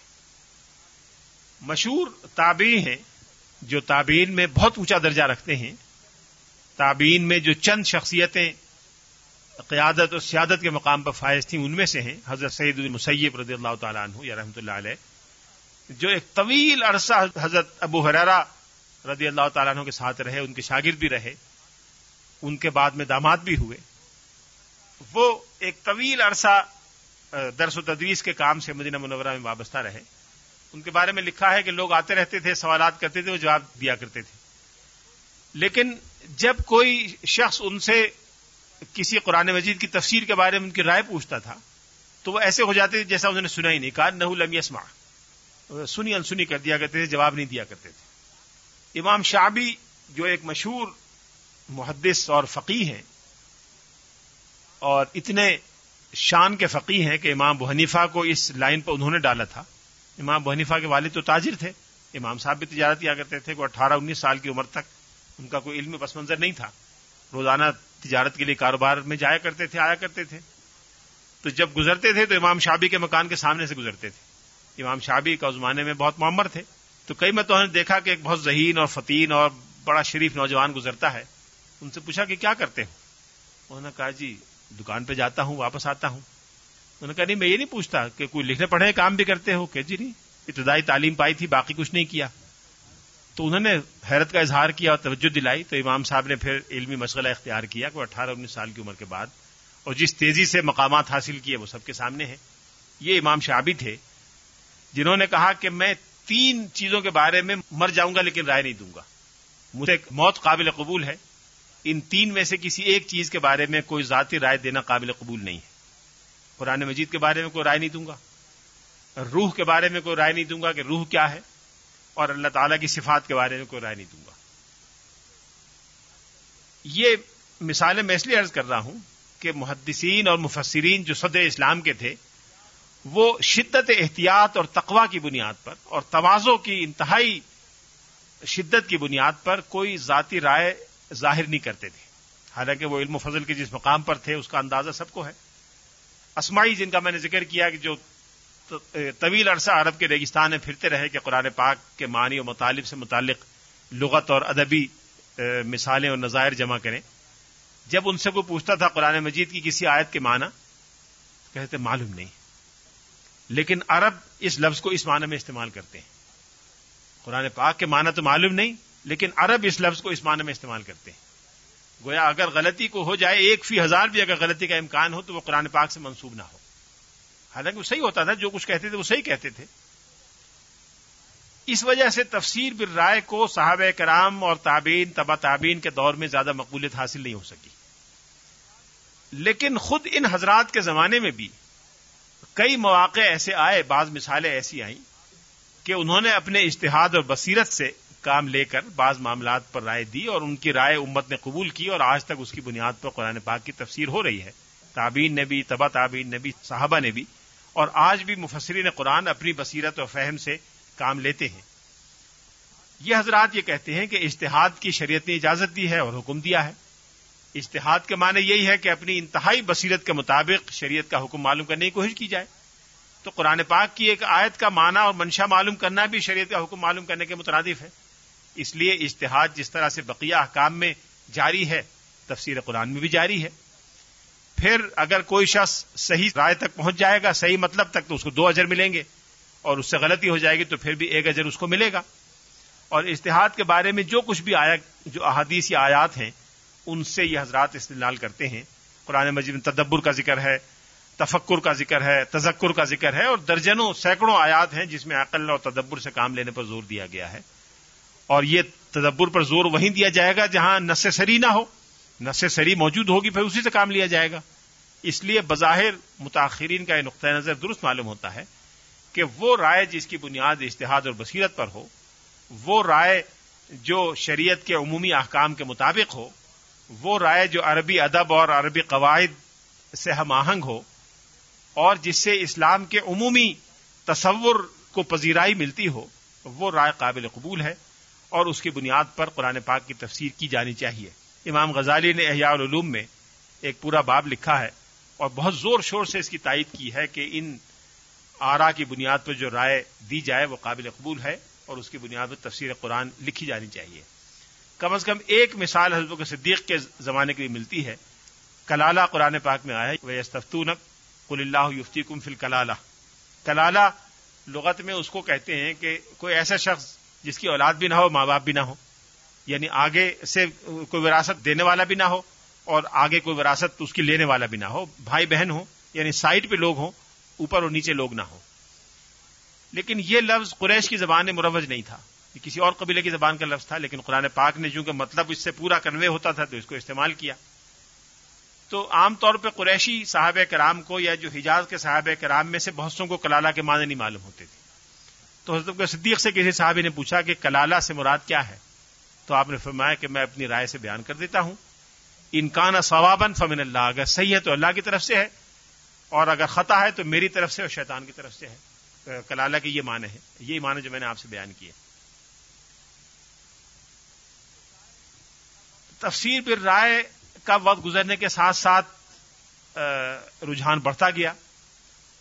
مشہور تابعی ہیں جو تابعین میں بہت اونچا درجہ رکھتے ہیں۔ تابعین میں جو چند شخصیتیں قیادت اور سیادت کے مقام پر فائز تھیں ان میں سے ہیں۔ حضرت سعید المسیب رضی اللہ تعالیٰ عنہ یا رحمۃ اللہ علیہ۔ جو ایک طویل عرصہ حضرت ابو حرارا رضی اللہ تعالیٰ عنہ کے ساتھ رہے، ان کے شاگرد بھی رہے۔ ان کے بعد میں داماد بھی ہوئے۔ وہ ایک طویل عرصہ درس و تدریس کے کام سے مدینہ منورہ میں وابستہ رہے۔ ان کے بارے میں لکھا ہے کہ لوگ آتے رہتے تھے، سوالات کرتے تھے، وہ جواب دیا کرتے تھے۔ لیکن جب کوئی شخص ان سے کسی قرآن مجید کی تفسیر کے بارے میں ان کی رائے پوچھتا تھا، تو وہ ایسے ہو جاتے تھے جیسا انہوں نے سنا ہی نہیں۔ کہا نہ لم یسما سنی انسنی کر دیا کرتے تھے، جواب نہیں دیا کرتے تھے۔ امام شابی جو ایک مشہور محدث اور فقی ہیں اور اتنے شان کے فقی ہیں کہ امام بحنیفہ کو اس لائن پر انہوں نے ڈالا تھا۔ امام بحنیفہ کے والد تو تاجر تھے۔ امام صاحب بھی تجارت کیا کرتے تھے وہ اٹھارہ انیس سال کی عمر تک ان کا کوئی علم پس منظر نہیں تھا۔ روزانہ تجارت کے لیے کاروبار میں جایا کرتے تھے، آیا کرتے تھے۔ تو جب گزرتے تھے تو امام شابی کے مکان کے سامنے سے گزرتے تھے۔ امام شابی کا زمانے میں بہت معمر تھے۔ تو کئی میں تو دیکھا کہ ایک بہت ذہین اور فتین اور بڑا شریف نوجوان گزرتا ہے۔ ان سے پوچھا کہ کیا کرتے ہو انہوں نے کہا جی دکان پہ جاتا ہوں، واپس آتا ہوں۔ انہوں نے کہا، نہیں، میں یہ نہیں پوچھتا کہ کوئی لکھنے پڑھنے کام بھی کرتے ہو؟ کہ جی نہیں، ابتدائی تعلیم پائی تھی، باقی کچھ نہیں کیا۔ تو انہوں نے حیرت کا اظہار کیا اور توجہ دلائی۔ تو امام صاحب نے پھر علمی مشغلہ اختیار کیا کہ اٹھارہ انیس سال کی عمر کے بعد، اور جس تیزی سے مقامات حاصل کیے، وہ سب کے سامنے ہیں۔ یہ امام شابی تھے، جنہوں نے کہا کہ میں تین چیزوں کے بارے میں مر جاؤں گا لیکن رائے نہیں دوں گا۔ مجھے موت قابل قبول ہے۔ ان تین میں سے کسی ایک چیز کے بارے میں کوئی ذاتی رائے دینا قابل قبول نہیں ہے۔ قرآن مجید کے بارے میں کوئی رائے نہیں دوں گا۔ روح کے بارے میں کوئی رائے نہیں دوں گا کہ روح کیا ہے۔ اور اللہ تعالی کی صفات کے بارے میں کوئی رائے نہیں دوں گا۔ یہ مثالیں میں اس لیے عرض کر رہا ہوں کہ محدثین اور مفسرین جو صدر اسلام کے تھے، وہ شدت احتیاط اور تقوا کی بنیاد پر اور توازوں کی انتہائی شدت کی بنیاد پر کوئی ذاتی رائے ظاہر نہیں کرتے تھے۔ حالانکہ وہ علم و فضل کے جس مقام پر تھے، اس کا اندازہ سب کو ہے۔ اسمائی جن کا میں نے ذکر کیا کہ جو طویل عرصہ عرب کے ریگستان میں پھرتے رہے کہ قرآن پاک کے معنی و مطالب سے متعلق لغت اور ادبی مثالیں اور نظائر جمع کریں۔ جب ان سے کوئی پوچھتا تھا قرآن مجید کی کسی آیت کے معنی، کہتے معلوم نہیں۔ لیکن عرب اس لفظ کو اس معنی میں استعمال کرتے ہیں۔ قرآن پاک کے معنی تو معلوم نہیں لیکن عرب اس لفظ کو اس معنی میں استعمال کرتے ہیں۔ گویا اگر غلطی کو ہو جائے، ایک فی ہزار بھی اگر غلطی کا امکان ہو تو وہ قرآن پاک سے منسوب نہ ہو۔ حالانکہ وہ صحیح ہوتا تھا، جو کچھ کہتے تھے وہ صحیح کہتے تھے۔ اس وجہ سے تفسیر بر رائے کو صحابہ کرام اور تابین تبا تابین کے دور میں زیادہ مقبولیت حاصل نہیں ہو سکی۔ لیکن خود ان حضرات کے زمانے میں بھی کئی مواقع ایسے آئے، بعض مثالیں ایسی آئیں کہ انہوں نے اپنے اشتہاد اور بصیرت سے کام لے کر بعض معاملات پر رائے دی اور ان کی رائے امت نے قبول کی اور آج تک اس کی بنیاد پر قرآن پاک کی تفسیر ہو رہی ہے۔ تابین نے بھی تبا تابین نے بھی، صحابہ نے بھی اور آج بھی مفسرین قرآن اپنی بصیرت و فہم سے کام لیتے ہیں۔ یہ حضرات یہ کہتے ہیں کہ اشتہاد کی شریعت نے اجازت دی ہے اور حکم دیا ہے۔ اشتہاد کے معنی یہی ہے کہ اپنی انتہائی بصیرت کے مطابق شریعت کا حکم معلوم کرنے کی کوشش کی جائے۔ تو قرآن پاک کی ایک آیت کا معنی اور منشا معلوم کرنا بھی شریعت کا حکم معلوم کرنے کے مترادف ہے۔ اس لیے اشتہاد جس طرح سے بقیہ احکام میں جاری ہے، تفسیر قرآن میں بھی جاری ہے۔ پھر اگر کوئی شخص صحیح رائے تک پہنچ جائے گا، صحیح مطلب تک، تو اس کو دو اجر ملیں گے اور اس سے غلطی ہو جائے گی تو پھر بھی ایک اجر اس کو ملے گا۔ اور اشتہاد کے بارے میں جو کچھ بھی آیا، جو احادیث یا آیات ہیں، ان سے یہ حضرات استعمال کرتے ہیں۔ قرآن مجید میں تدبر کا ذکر ہے، تفکر کا ذکر ہے، تذکر کا ذکر ہے اور درجنوں سینکڑوں آیات ہیں جس میں عقل اور تدبر سے کام لینے پر زور دیا گیا ہے۔ اور یہ تدبر پر زور وہیں دیا جائے گا جہاں نس سری نہ ہو۔ نس سری موجود ہوگی، پھر اسی سے کام لیا جائے گا۔ اس لیے بظاہر متاثرین کا یہ نقطۂ نظر درست معلوم ہوتا ہے کہ وہ رائے جس کی بنیاد اشتہاد اور بصیرت پر ہو، وہ رائے جو شریعت کے عمومی احکام کے مطابق ہو، وہ رائے جو عربی ادب اور عربی قواعد سے ہم آہنگ ہو، اور جس سے اسلام کے عمومی تصور کو پذیرائی ملتی ہو، وہ رائے قابل قبول ہے۔ اور اس کی بنیاد پر قرآن پاک کی تفسیر کی جانی چاہیے۔ امام غزالی نے احیاء العلوم میں ایک پورا باب لکھا ہے اور بہت زور شور سے اس کی تائید کی ہے کہ ان آرا کی بنیاد پر جو رائے دی جائے وہ قابل قبول ہے اور اس کی بنیاد پر تفسیر قرآن لکھی جانی چاہیے۔ کم از کم ایک مثال حضرت کے صدیق کے زمانے کے لیے ملتی ہے۔ کلالہ قرآن پاک میں آیا وہ استفتون قل اللہ یفتی کم فل کلالہ کلالہ لغت میں اس کو کہتے ہیں کہ کوئی ایسا شخص جس کی اولاد بھی نہ ہو، ماں باپ بھی نہ ہو یعنی آگے سے کوئی وراثت دینے والا بھی نہ ہو اور آگے کوئی وراثت اس کی لینے والا بھی نہ ہو۔ بھائی بہن ہو یعنی سائڈ پہ لوگ ہوں، اوپر اور نیچے لوگ نہ ہوں۔ لیکن یہ لفظ قریش کی زبان میں مروج نہیں تھا۔ یہ کسی اور قبیلے کی زبان کا لفظ تھا، لیکن قرآن پاک نے چونکہ مطلب اس سے پورا کنوے ہوتا تھا تو اس کو استعمال کیا۔ تو عام طور پہ قریشی صاحب کرام کو یا جو حجاز کے صاحب کرام میں سے بہت سوں کو کلالہ کے معنی نہیں معلوم ہوتے تھے۔ تو حضرت صدیق سے کسی صاحب نے پوچھا کہ کلالہ سے مراد کیا ہے؟ تو آپ نے فرمایا کہ میں اپنی رائے سے بیان کر دیتا ہوں۔ انکان ثوابن فمن اللہ، اگر صحیح ہے تو اللہ کی طرف سے ہے، اور اگر خطا ہے تو میری طرف سے اور شیطان کی طرف سے ہے۔ کلالہ کے یہ معنی ہے، یہ معنی جو میں نے آپ سے بیان کیے۔ تفسیر پھر رائے کا وقت گزرنے کے ساتھ ساتھ رجحان بڑھتا گیا،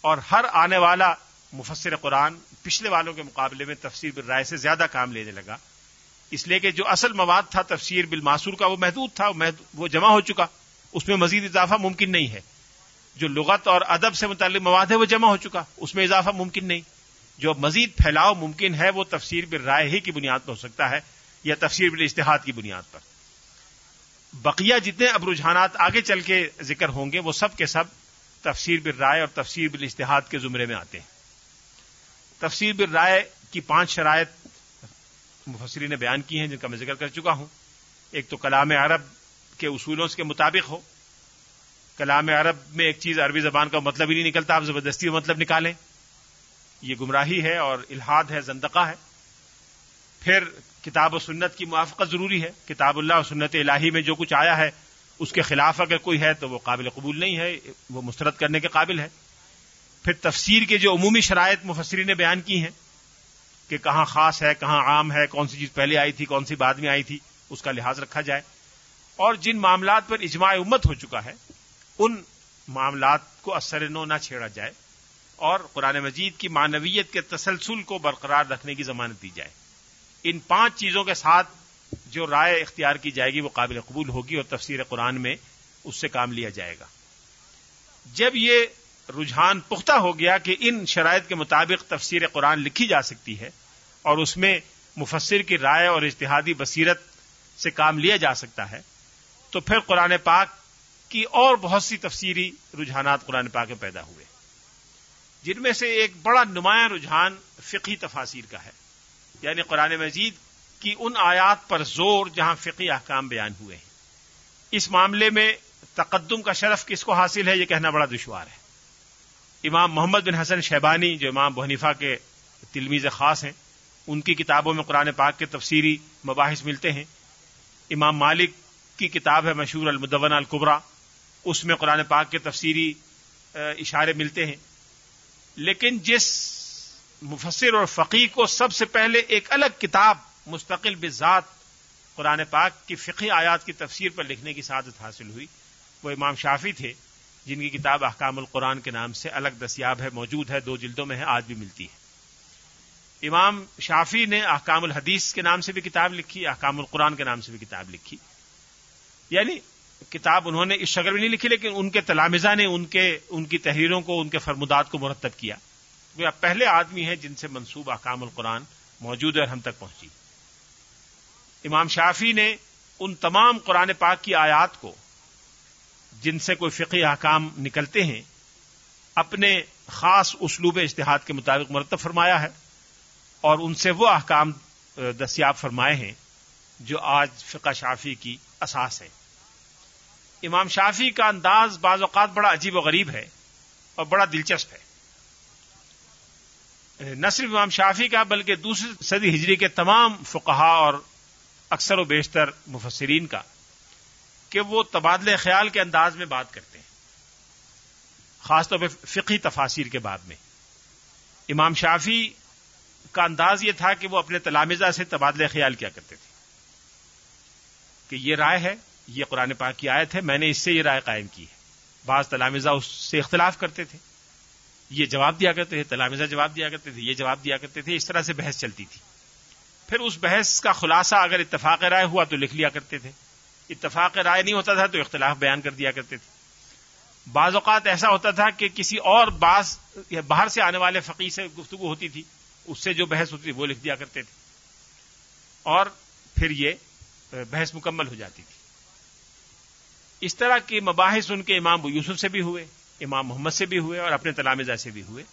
اور ہر آنے والا مفسر قرآن پچھلے والوں کے مقابلے میں تفسیر بل رائے سے زیادہ کام لینے لگا۔ اس لیے کہ جو اصل مواد تھا تفسیر بالماسور کا وہ محدود تھا، وہ جمع ہو چکا۔ اس میں مزید اضافہ ممکن نہیں ہے۔ جو لغت اور ادب سے متعلق مواد ہے وہ جمع ہو چکا، اس میں اضافہ ممکن نہیں۔ جو مزید پھیلاؤ ممکن ہے وہ تفسیر بل رائے ہی کی بنیاد پر ہو سکتا ہے یا تفسیر بال اشتہاد کی بنیاد پر۔ بقیہ جتنے اب رجحانات آگے چل کے ذکر ہوں گے، وہ سب کے سب تفسیر بر رائے اور تفسیر بال اشتہاد کے زمرے میں آتے ہیں۔ تفسیر بر رائے کی پانچ شرائط مفسری نے بیان کی ہیں، جن کا میں ذکر کر چکا ہوں۔ ایک تو کلام عرب کے اصولوں کے مطابق ہو۔ کلام عرب میں ایک چیز عربی زبان کا مطلب ہی نہیں نکلتا، آپ زبردستی مطلب نکالیں۔ یہ گمراہی ہے اور الحاد ہے، زندقہ ہے۔ پھر کتاب و سنت کی موافقت ضروری ہے۔ کتاب اللہ و سنت الہی میں جو کچھ آیا ہے، اس کے خلاف اگر کوئی ہے تو وہ قابل قبول نہیں ہے، وہ مسترد کرنے کے قابل ہے۔ پھر تفسیر کے جو عمومی شرائط مفسری نے بیان کی ہیں کہ کہاں خاص ہے، کہاں عام ہے، کون سی چیز پہلے آئی تھی، کون سی بعد میں آئی تھی، اس کا لحاظ رکھا جائے۔ اور جن معاملات پر اجماع امت ہو چکا ہے، ان معاملات کو اثر نو نہ چھیڑا جائے اور قرآن مجید کی معنویت کے تسلسل کو برقرار رکھنے کی ضمانت دی جائے۔ ان پانچ چیزوں کے ساتھ جو رائے اختیار کی جائے گی وہ قابل قبول ہوگی اور تفسیر قرآن میں اس سے کام لیا جائے گا۔ جب یہ رجحان پختہ ہو گیا کہ ان شرائط کے مطابق تفسیر قرآن لکھی جا سکتی ہے اور اس میں مفسر کی رائے اور اشتہادی بصیرت سے کام لیا جا سکتا ہے۔ تو پھر قرآن پاک کی اور بہت سی تفسیری رجحانات قرآن پاک میں پیدا ہوئے۔ جن میں سے ایک بڑا نمایاں رجحان فقی تفاصیر کا ہے۔ یعنی قرآن مجید کی ان آیات پر زور جہاں فقی احکام بیان ہوئے ہیں۔ اس معاملے میں تقدم کا شرف کس کو حاصل ہے یہ کہنا بڑا دشوار ہے۔ امام محمد بن حسن شہبانی جو امام بحنیفہ کے تلمیز خاص ہیں، ان کی کتابوں میں قرآن پاک کے تفسیری مباحث ملتے ہیں۔ امام مالک کی کتاب ہے مشہور المدون القبرا اس میں قرآن پاک کے تفسیری اشارے ملتے ہیں۔ لیکن جس مفسر اور فقی کو سب سے پہلے ایک الگ کتاب مستقل بذات قرآن پاک کی فقی آیات کی تفسیر پر لکھنے کی سعادت حاصل ہوئی، وہ امام شافی تھے۔ جن کی کتاب احکام القرآن کے نام سے الگ دستیاب ہے، موجود ہے، دو جلدوں میں ہے، آج بھی ملتی ہے۔ امام شافی نے احکام الحدیث کے نام سے بھی کتاب لکھی، احکام القرآن کے نام سے بھی کتاب لکھی۔ یعنی کتاب انہوں نے اس شکل میں نہیں لکھی، لیکن ان کے تلامزہ نے ان کے، ان کی تحریروں کو، ان کے فرمودات کو مرتب کیا۔ وہ پہلے آدمی ہیں جن سے منصوب احکام القرآن موجود ہے اور ہم تک پہنچی۔ امام شافی نے ان تمام قرآن پاک کی آیات کو جن سے کوئی فقی احکام نکلتے ہیں، اپنے خاص اسلوب اشتہاد کے مطابق مرتب فرمایا ہے اور ان سے وہ احکام دستیاب فرمائے ہیں جو آج فقہ شافی کی اساس ہے امام شافی کا انداز بعض اوقات بڑا عجیب و غریب ہے اور بڑا دلچسپ ہے۔ نہ صرف امام شافی کا، بلکہ دوسری صدی ہجری کے تمام فقہا اور اکثر و بیشتر مفسرین کا۔ کہ وہ تبادلہ خیال کے انداز میں بات کرتے ہیں۔ خاص طور پہ فقی تفاصیر کے بعد میں۔ امام شافی کا انداز یہ تھا کہ وہ اپنے تلامزہ سے تبادلہ خیال کیا کرتے تھے۔ کہ یہ رائے ہے، یہ قرآن پاک کی آیت ہے، میں نے اس سے یہ رائے قائم کی ہے۔ بعض تلامزہ اس سے اختلاف کرتے تھے۔ یہ جواب دیا کرتے تھے تلامزہ جواب دیا کرتے تھے، یہ جواب دیا کرتے تھے، اس طرح سے بحث چلتی تھی۔ پھر اس بحث کا خلاصہ اگر اتفاق رائے ہوا تو لکھ لیا کرتے تھے۔ اتفاق رائے نہیں ہوتا تھا تو اختلاف بیان کر دیا کرتے تھے۔ بعض اوقات ایسا ہوتا تھا کہ کسی اور بعض یا باہر سے آنے والے فقیر سے گفتگو ہوتی تھی، اس سے جو بحث ہوتی تھی وہ لکھ دیا کرتے تھے۔ اور پھر یہ بحث مکمل ہو جاتی تھی۔ اس طرح کے مباحث ان کے امام یوسف سے بھی ہوئے، امام محمد سے بھی ہوئے اور اپنے تلامزہ سے بھی ہوئے۔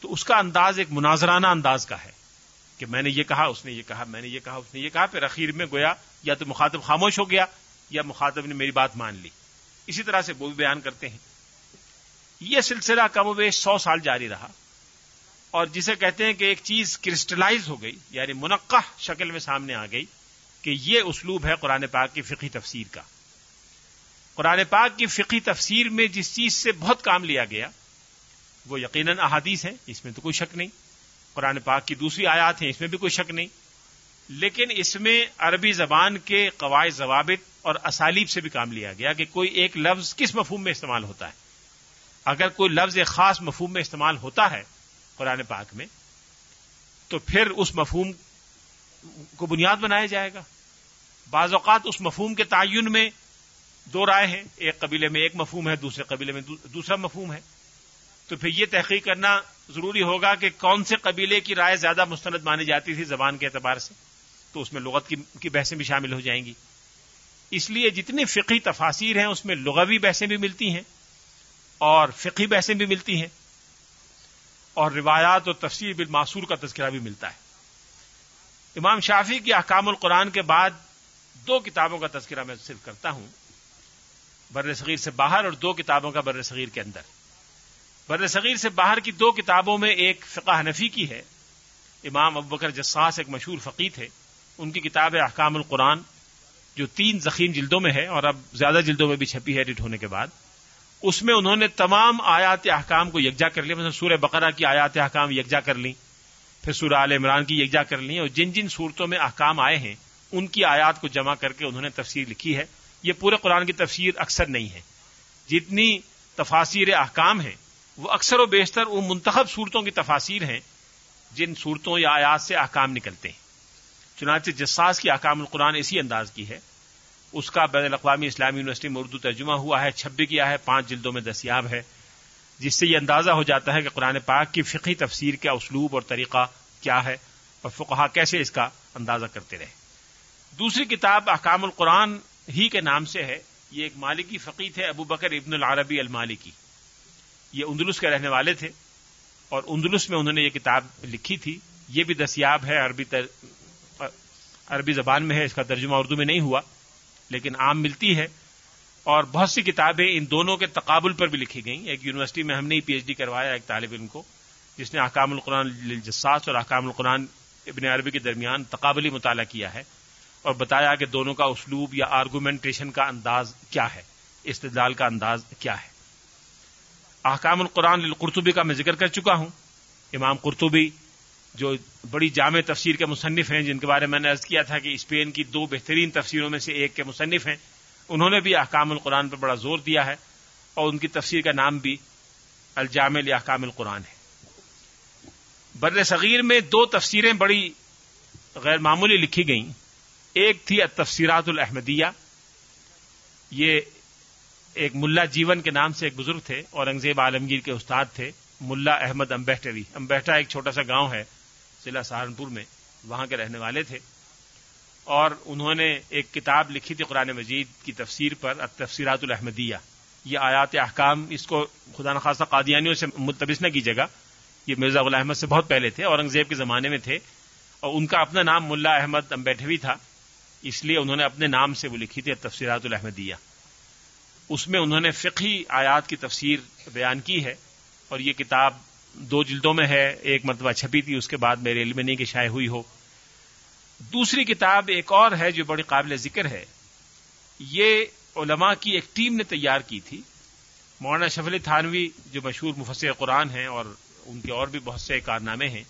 تو اس کا انداز ایک مناظرانہ انداز کا ہے کہ میں نے یہ کہا، اس نے یہ کہا، میں نے یہ کہا، اس نے یہ کہا، پھر اخیر میں گویا یا تو مخاطب خاموش ہو گیا یا مخاطب نے میری بات مان لی۔ اسی طرح سے وہ بھی بیان کرتے ہیں۔ یہ سلسلہ کم و بیش سو سال جاری رہا۔ اور جسے کہتے ہیں کہ ایک چیز کرسٹلائز ہو گئی یعنی منقع شکل میں سامنے آ گئی کہ یہ اسلوب ہے قرآن پاک کی فقی تفسیر کا۔ قرآن پاک کی فقی تفسیر میں جس چیز سے بہت کام لیا گیا، وہ یقیناً احادیث ہے اس میں تو کوئی شک نہیں۔ قرآن پاک کی دوسری آیات ہیں، اس میں بھی کوئی شک نہیں۔ لیکن اس میں عربی زبان کے قواعد ضوابط اور اسالیب سے بھی کام لیا گیا کہ کوئی ایک لفظ کس مفہوم میں استعمال ہوتا ہے۔ اگر کوئی لفظ ایک خاص مفہوم میں استعمال ہوتا ہے قرآن پاک میں، تو پھر اس مفہوم کو بنیاد بنایا جائے گا۔ بعض اوقات اس مفہوم کے تعین میں دو رائے ہیں، ایک قبیلے میں ایک مفہوم ہے، دوسرے قبیلے میں دوسرا مفہوم ہے۔ تو پھر یہ تحقیق کرنا ضروری ہوگا کہ کون سے قبیلے کی رائے زیادہ مستند مانی جاتی تھی زبان کے اعتبار سے۔ تو اس میں لغت کی بحثیں بھی شامل ہو جائیں گی۔ اس لیے جتنی فقی تفاصیر ہیں، اس میں لغوی بحثیں بھی ملتی ہیں اور فقی بحثیں بھی ملتی ہیں اور روایات اور تفسیر بالماسور کا تذکرہ بھی ملتا ہے۔ امام شافی کی احکام القرآن کے بعد دو کتابوں کا تذکرہ میں صرف کرتا ہوں۔ بر صغیر سے باہر اور دو کتابوں کا بر صغیر کے اندر۔ بر صغیر سے باہر کی دو کتابوں میں ایک فقہ حنفی کی ہے۔ امام ابکر جساس ایک مشہور فقی تھے۔ ان کی کتاب ہے احکام القرآن، جو تین زخیم جلدوں میں ہے اور اب زیادہ جلدوں میں بھی چھپی ہے ایڈٹ ہونے کے بعد۔ اس میں انہوں نے تمام آیات احکام کو یکجا کر لیا۔ مثلا سورہ بقرہ کی آیات احکام یکجا کر لی پھر سورہ عال عمران کی یکجا کر لی اور جن جن صورتوں میں احکام آئے ہیں، ان کی آیات کو جمع کر کے انہوں نے تفسیر لکھی ہے۔ یہ پورے قرآن کی تفسیر اکثر نہیں ہے۔ جتنی تفاصیر احکام ہیں، وہ اکثر و بیشتر وہ منتخب صورتوں کی تفاصیر ہیں، جن صورتوں یا آیات سے احکام نکلتے ہیں۔ چنانچہ جساس کی احکام القرآن اسی انداز کی ہے۔ اس کا بین الاقوامی اسلامی یونیورسٹی میں اردو ترجمہ ہوا ہے چھبی کیا ہے، پانچ جلدوں میں دستیاب ہے۔ جس سے یہ اندازہ ہو جاتا ہے کہ قرآن پاک کی فقی تفسیر کا اسلوب اور طریقہ کیا ہے اور فقہا کیسے اس کا اندازہ کرتے رہے۔ دوسری کتاب احکام القرآن ہی کے نام سے ہے۔ یہ ایک مالکی فقی تھے، ابو بکر ابن العربی المالکی۔ یہ اندلس کے رہنے والے تھے اور اندلس میں انہوں نے یہ کتاب لکھی تھی۔ یہ بھی دستیاب ہے، عربی تر... عربی زبان میں ہے، اس کا ترجمہ اردو میں نہیں ہوا، لیکن عام ملتی ہے۔ اور بہت سی کتابیں ان دونوں کے تقابل پر بھی لکھی گئیں۔ ایک یونیورسٹی میں ہم نے پی ایچ ڈی کروایا، ایک طالب علم کو، جس نے احکام القرآن جساس اور احکام القرآن ابن عربی کے درمیان تقابلی مطالعہ کیا ہے اور بتایا کہ دونوں کا اسلوب یا آرگومنٹیشن کا انداز کیا ہے، استدلال کا انداز کیا ہے۔ احکام القرآن للقرطبی کا میں ذکر کر چکا ہوں۔ امام قرطبی جو بڑی جامع تفسیر کے مصنف ہیں، جن کے بارے میں نے عرض کیا تھا کہ اسپین کی دو بہترین تفسیروں میں سے ایک کے مصنف ہیں۔ انہوں نے بھی احکام القرآن پر بڑا زور دیا ہے اور ان کی تفسیر کا نام بھی الجامع احکام القرآن ہے۔ بر صغیر میں دو تفسیریں بڑی غیر معمولی لکھی گئیں۔ ایک تھی تفسیرات الحمدیہ یہ ایک ملا جیون کے نام سے ایک بزرگ تھے اورنگزیب عالمگیر کے استاد تھے، ملا احمد امبیٹری امبیٹا ایک چھوٹا سا گاؤں ہے۔ ضلع سہارنپور میں وہاں کے رہنے والے تھے اور انہوں نے ایک کتاب لکھی تھی قرآن مجید کی تفسیر پر تفسیرات الحمدیہ یہ آیات احکام اس کو خدا نخواستہ قادیانیوں سے ملتبس نہ کیجیے گا۔ یہ مرزا غلام احمد سے بہت پہلے تھے، اورنگزیب کے زمانے میں تھے۔ اور ان کا اپنا نام ملا احمد امبیٹھوی تھا، اس لیے انہوں نے اپنے نام سے وہ لکھی تھی تفسیرات الحمدیہ اس میں انہوں نے فقہی آیات کی تفسیر بیان کی ہے اور یہ کتاب دو جلدوں میں ہے، ایک مرتبہ چھپی تھی، اس کے بعد میرے علم نہیں کہ شائع ہوئی ہو۔ دوسری کتاب ایک اور ہے جو بڑی قابل ذکر ہے۔ یہ علماء کی ایک ٹیم نے تیار کی تھی۔ مولانا شفل تھانوی جو مشہور مفسر قرآن ہیں اور ان کے اور بھی بہت سے کارنامے ہیں،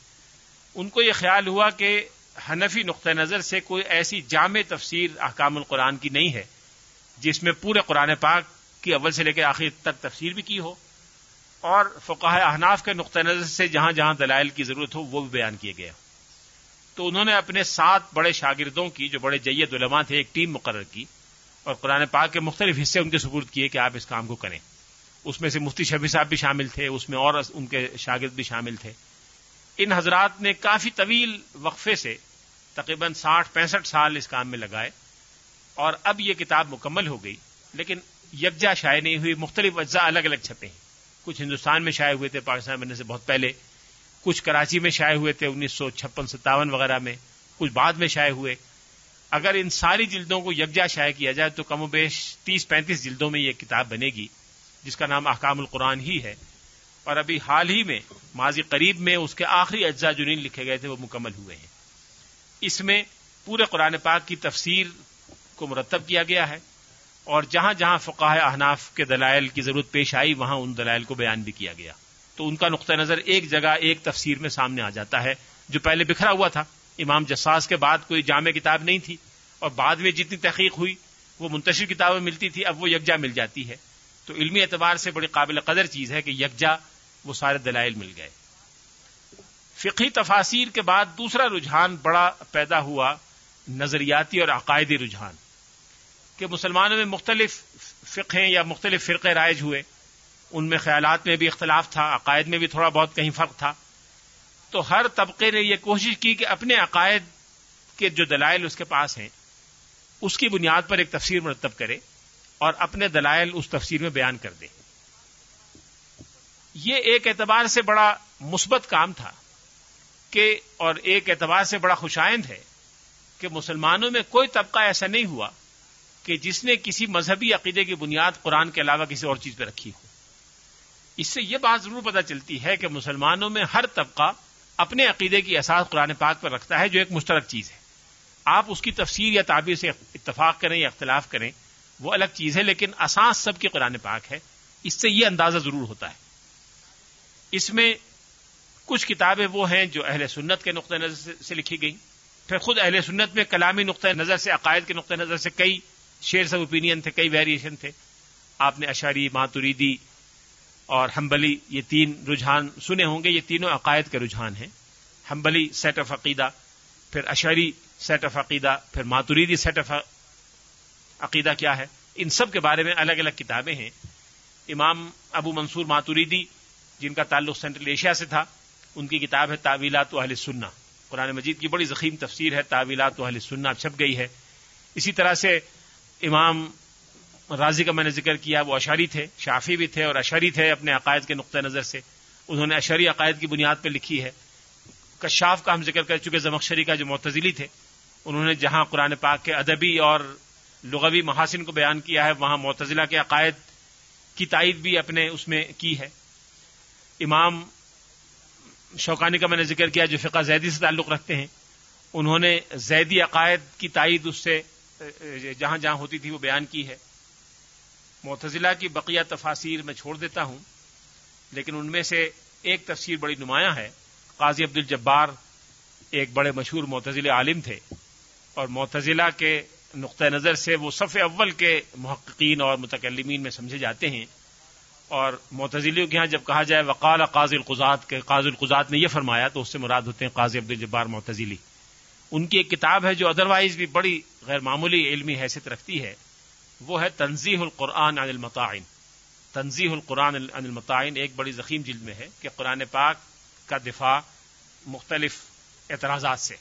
ان کو یہ خیال ہوا کہ حنفی نقطۂ نظر سے کوئی ایسی جامع تفسیر احکام القرآن کی نہیں ہے، جس میں پورے قرآن پاک کی اول سے لے کے آخر تک تفسیر بھی کی ہو۔ اور فقاہ احناف کے نقطۂ نظر سے جہاں جہاں دلائل کی ضرورت ہو وہ بھی بیان کیے گئے تو انہوں نے اپنے سات بڑے شاگردوں کی، جو بڑے جید علماء تھے، ایک ٹیم مقرر کی اور قرآن پاک کے مختلف حصے ان کے سپورٹ کیے کہ آپ اس کام کو کریں۔ اس میں سے مفتی شبی صاحب بھی شامل تھے، اس میں اور ان کے شاگرد بھی شامل تھے۔ ان حضرات نے کافی طویل وقفے سے تقریباً ساٹھ پینسٹھ سال اس کام میں لگائے اور اب یہ کتاب مکمل ہو گئی، لیکن یکجا شائع نہیں ہوئی، مختلف اجزاء الگ الگ چھپے ہیں۔ کچھ ہندوستان میں شائع ہوئے تھے، پاکستان بننے سے بہت پہلے، کچھ کراچی میں شائع ہوئے تھے، انیس سو چھپن ستاون وغیرہ میں، کچھ بعد میں شائع ہوئے۔ اگر ان ساری جلدوں کو یکجا شائع کیا جائے تو کم و بیش تیس پینتیس جلدوں میں یہ کتاب بنے گی، جس کا نام احکام القرآن ہی ہے۔ اور ابھی حال ہی میں، ماضی قریب میں اس کے آخری اجزاء جو نہیں لکھے گئے تھے، وہ مکمل ہوئے ہیں۔ اس میں پورے قرآن پاک کی تفسیر کو مرتب کیا گیا ہے۔ اور جہاں جہاں فقاہ احناف کے دلائل کی ضرورت پیش آئی، وہاں ان دلائل کو بیان بھی کیا گیا۔ تو ان کا نقطۂ نظر ایک جگہ، ایک تفسیر میں سامنے آ جاتا ہے، جو پہلے بکھرا ہوا تھا۔ امام جساس کے بعد کوئی جامع کتاب نہیں تھی، اور بعد میں جتنی تحقیق ہوئی، وہ منتشر کتابیں ملتی تھی، اب وہ یکجا مل جاتی ہے۔ تو علمی اعتبار سے بڑی قابل قدر چیز ہے کہ یکجا وہ سارے دلائل مل گئے۔ فقی تفاصیر کے بعد دوسرا رجحان بڑا پیدا ہوا، نظریاتی اور عقائدی رجحان۔ کہ مسلمانوں میں مختلف فقہیں یا مختلف فرقے رائج ہوئے، ان میں خیالات میں بھی اختلاف تھا، عقائد میں بھی تھوڑا بہت کہیں فرق تھا۔ تو ہر طبقے نے یہ کوشش کی کہ اپنے عقائد کے جو دلائل اس کے پاس ہیں، اس کی بنیاد پر ایک تفسیر مرتب کرے اور اپنے دلائل اس تفسیر میں بیان کر دے۔ یہ ایک اعتبار سے بڑا مثبت کام تھا کہ، اور ایک اعتبار سے بڑا خوشائند ہے کہ مسلمانوں میں کوئی طبقہ ایسا نہیں ہوا کہ جس نے کسی مذہبی عقیدے کی بنیاد قرآن کے علاوہ کسی اور چیز پہ رکھی ہو۔ اس سے یہ بات ضرور پتہ چلتی ہے کہ مسلمانوں میں ہر طبقہ اپنے عقیدے کی احساس قرآن پاک پر رکھتا ہے، جو ایک مشترک چیز ہے۔ آپ اس کی تفسیر یا تعبیر سے اتفاق کریں یا اختلاف کریں، وہ الگ چیز ہے، لیکن اساس سب کی قرآن پاک ہے۔ اس سے یہ اندازہ ضرور ہوتا ہے۔ اس میں کچھ کتابیں وہ ہیں جو اہل سنت کے نقطۂ نظر سے لکھی گئی پھر خود اہل سنت میں کلامی نقطۂ نظر سے، عقائد کے نقطۂ نظر سے کئی شیئرس آف اوپینین تھے، کئی ویریشن تھے۔ آپ نے اشاری ماتوریدی اور ہمبلی یہ تین رجحان سنے ہوں گے، یہ تینوں عقائد کے رجحان ہیں۔ ہمبلی سیٹ آف عقیدہ، پھر اشری سیٹ آف عقیدہ، پھر ماتوریدی سیٹ آف عقیدہ کیا ہے؟ ان سب کے بارے میں الگ الگ کتابیں ہیں۔ امام ابو منصور ماتوریدی جن کا تعلق سینٹرل ایشیا سے تھا، ان کی کتاب ہے تعویلات اہل سننا قرآن مجید کی بڑی زخیم تفسیر ہے تعویلات اہل سننا چھپ گئی ہے۔ اسی طرح سے امام راضی کا میں نے ذکر کیا، وہ اشاری تھے شافی بھی تھے اور اشری تھے اپنے عقائد کے نقطۂ نظر سے۔ انہوں نے اشری عقائد کی بنیاد پہ لکھی ہے۔ کشاف کا ہم ذکر کر چکے، زمخشری کا جو معتزلی تھے، انہوں نے جہاں قرآن پاک کے ادبی اور لغوی محاسن کو بیان کیا ہے، وہاں معتزلہ کے عقائد کی تائید بھی اپنے اس میں کی ہے۔ امام شوقانی کا میں نے ذکر کیا، جو فقہ زیدی سے تعلق رکھتے ہیں، انہوں نے زیدی عقائد کی تائید اس سے جہاں جہاں ہوتی تھی وہ بیان کی ہے۔ معتزلہ کی بقیہ تفاصیر میں چھوڑ دیتا ہوں، لیکن ان میں سے ایک تفسیر بڑی نمایاں ہے۔ قاضی عبد الجبار ایک بڑے مشہور معتزل عالم تھے، اور معتزلہ کے نقطۂ نظر سے وہ صف اول کے محققین اور متکلمین میں سمجھے جاتے ہیں۔ اور معتزلیوں کے ہاں جب کہا جائے وقال قاضی القزات کے قاضی القزات نے یہ فرمایا، تو اس سے مراد ہوتے ہیں قاضی عبد الجبار معتزلی۔ ان کی ایک کتاب ہے جو ادروائز بھی بڑی غیر معمولی علمی حیثیت رکھتی ہے، وہ ہے تنظیح القرآن عن المتعین تنظیح القرآن عن المتعین ایک بڑی زخیم جلد میں ہے کہ قرآن پاک کا دفاع مختلف اعتراضات سے۔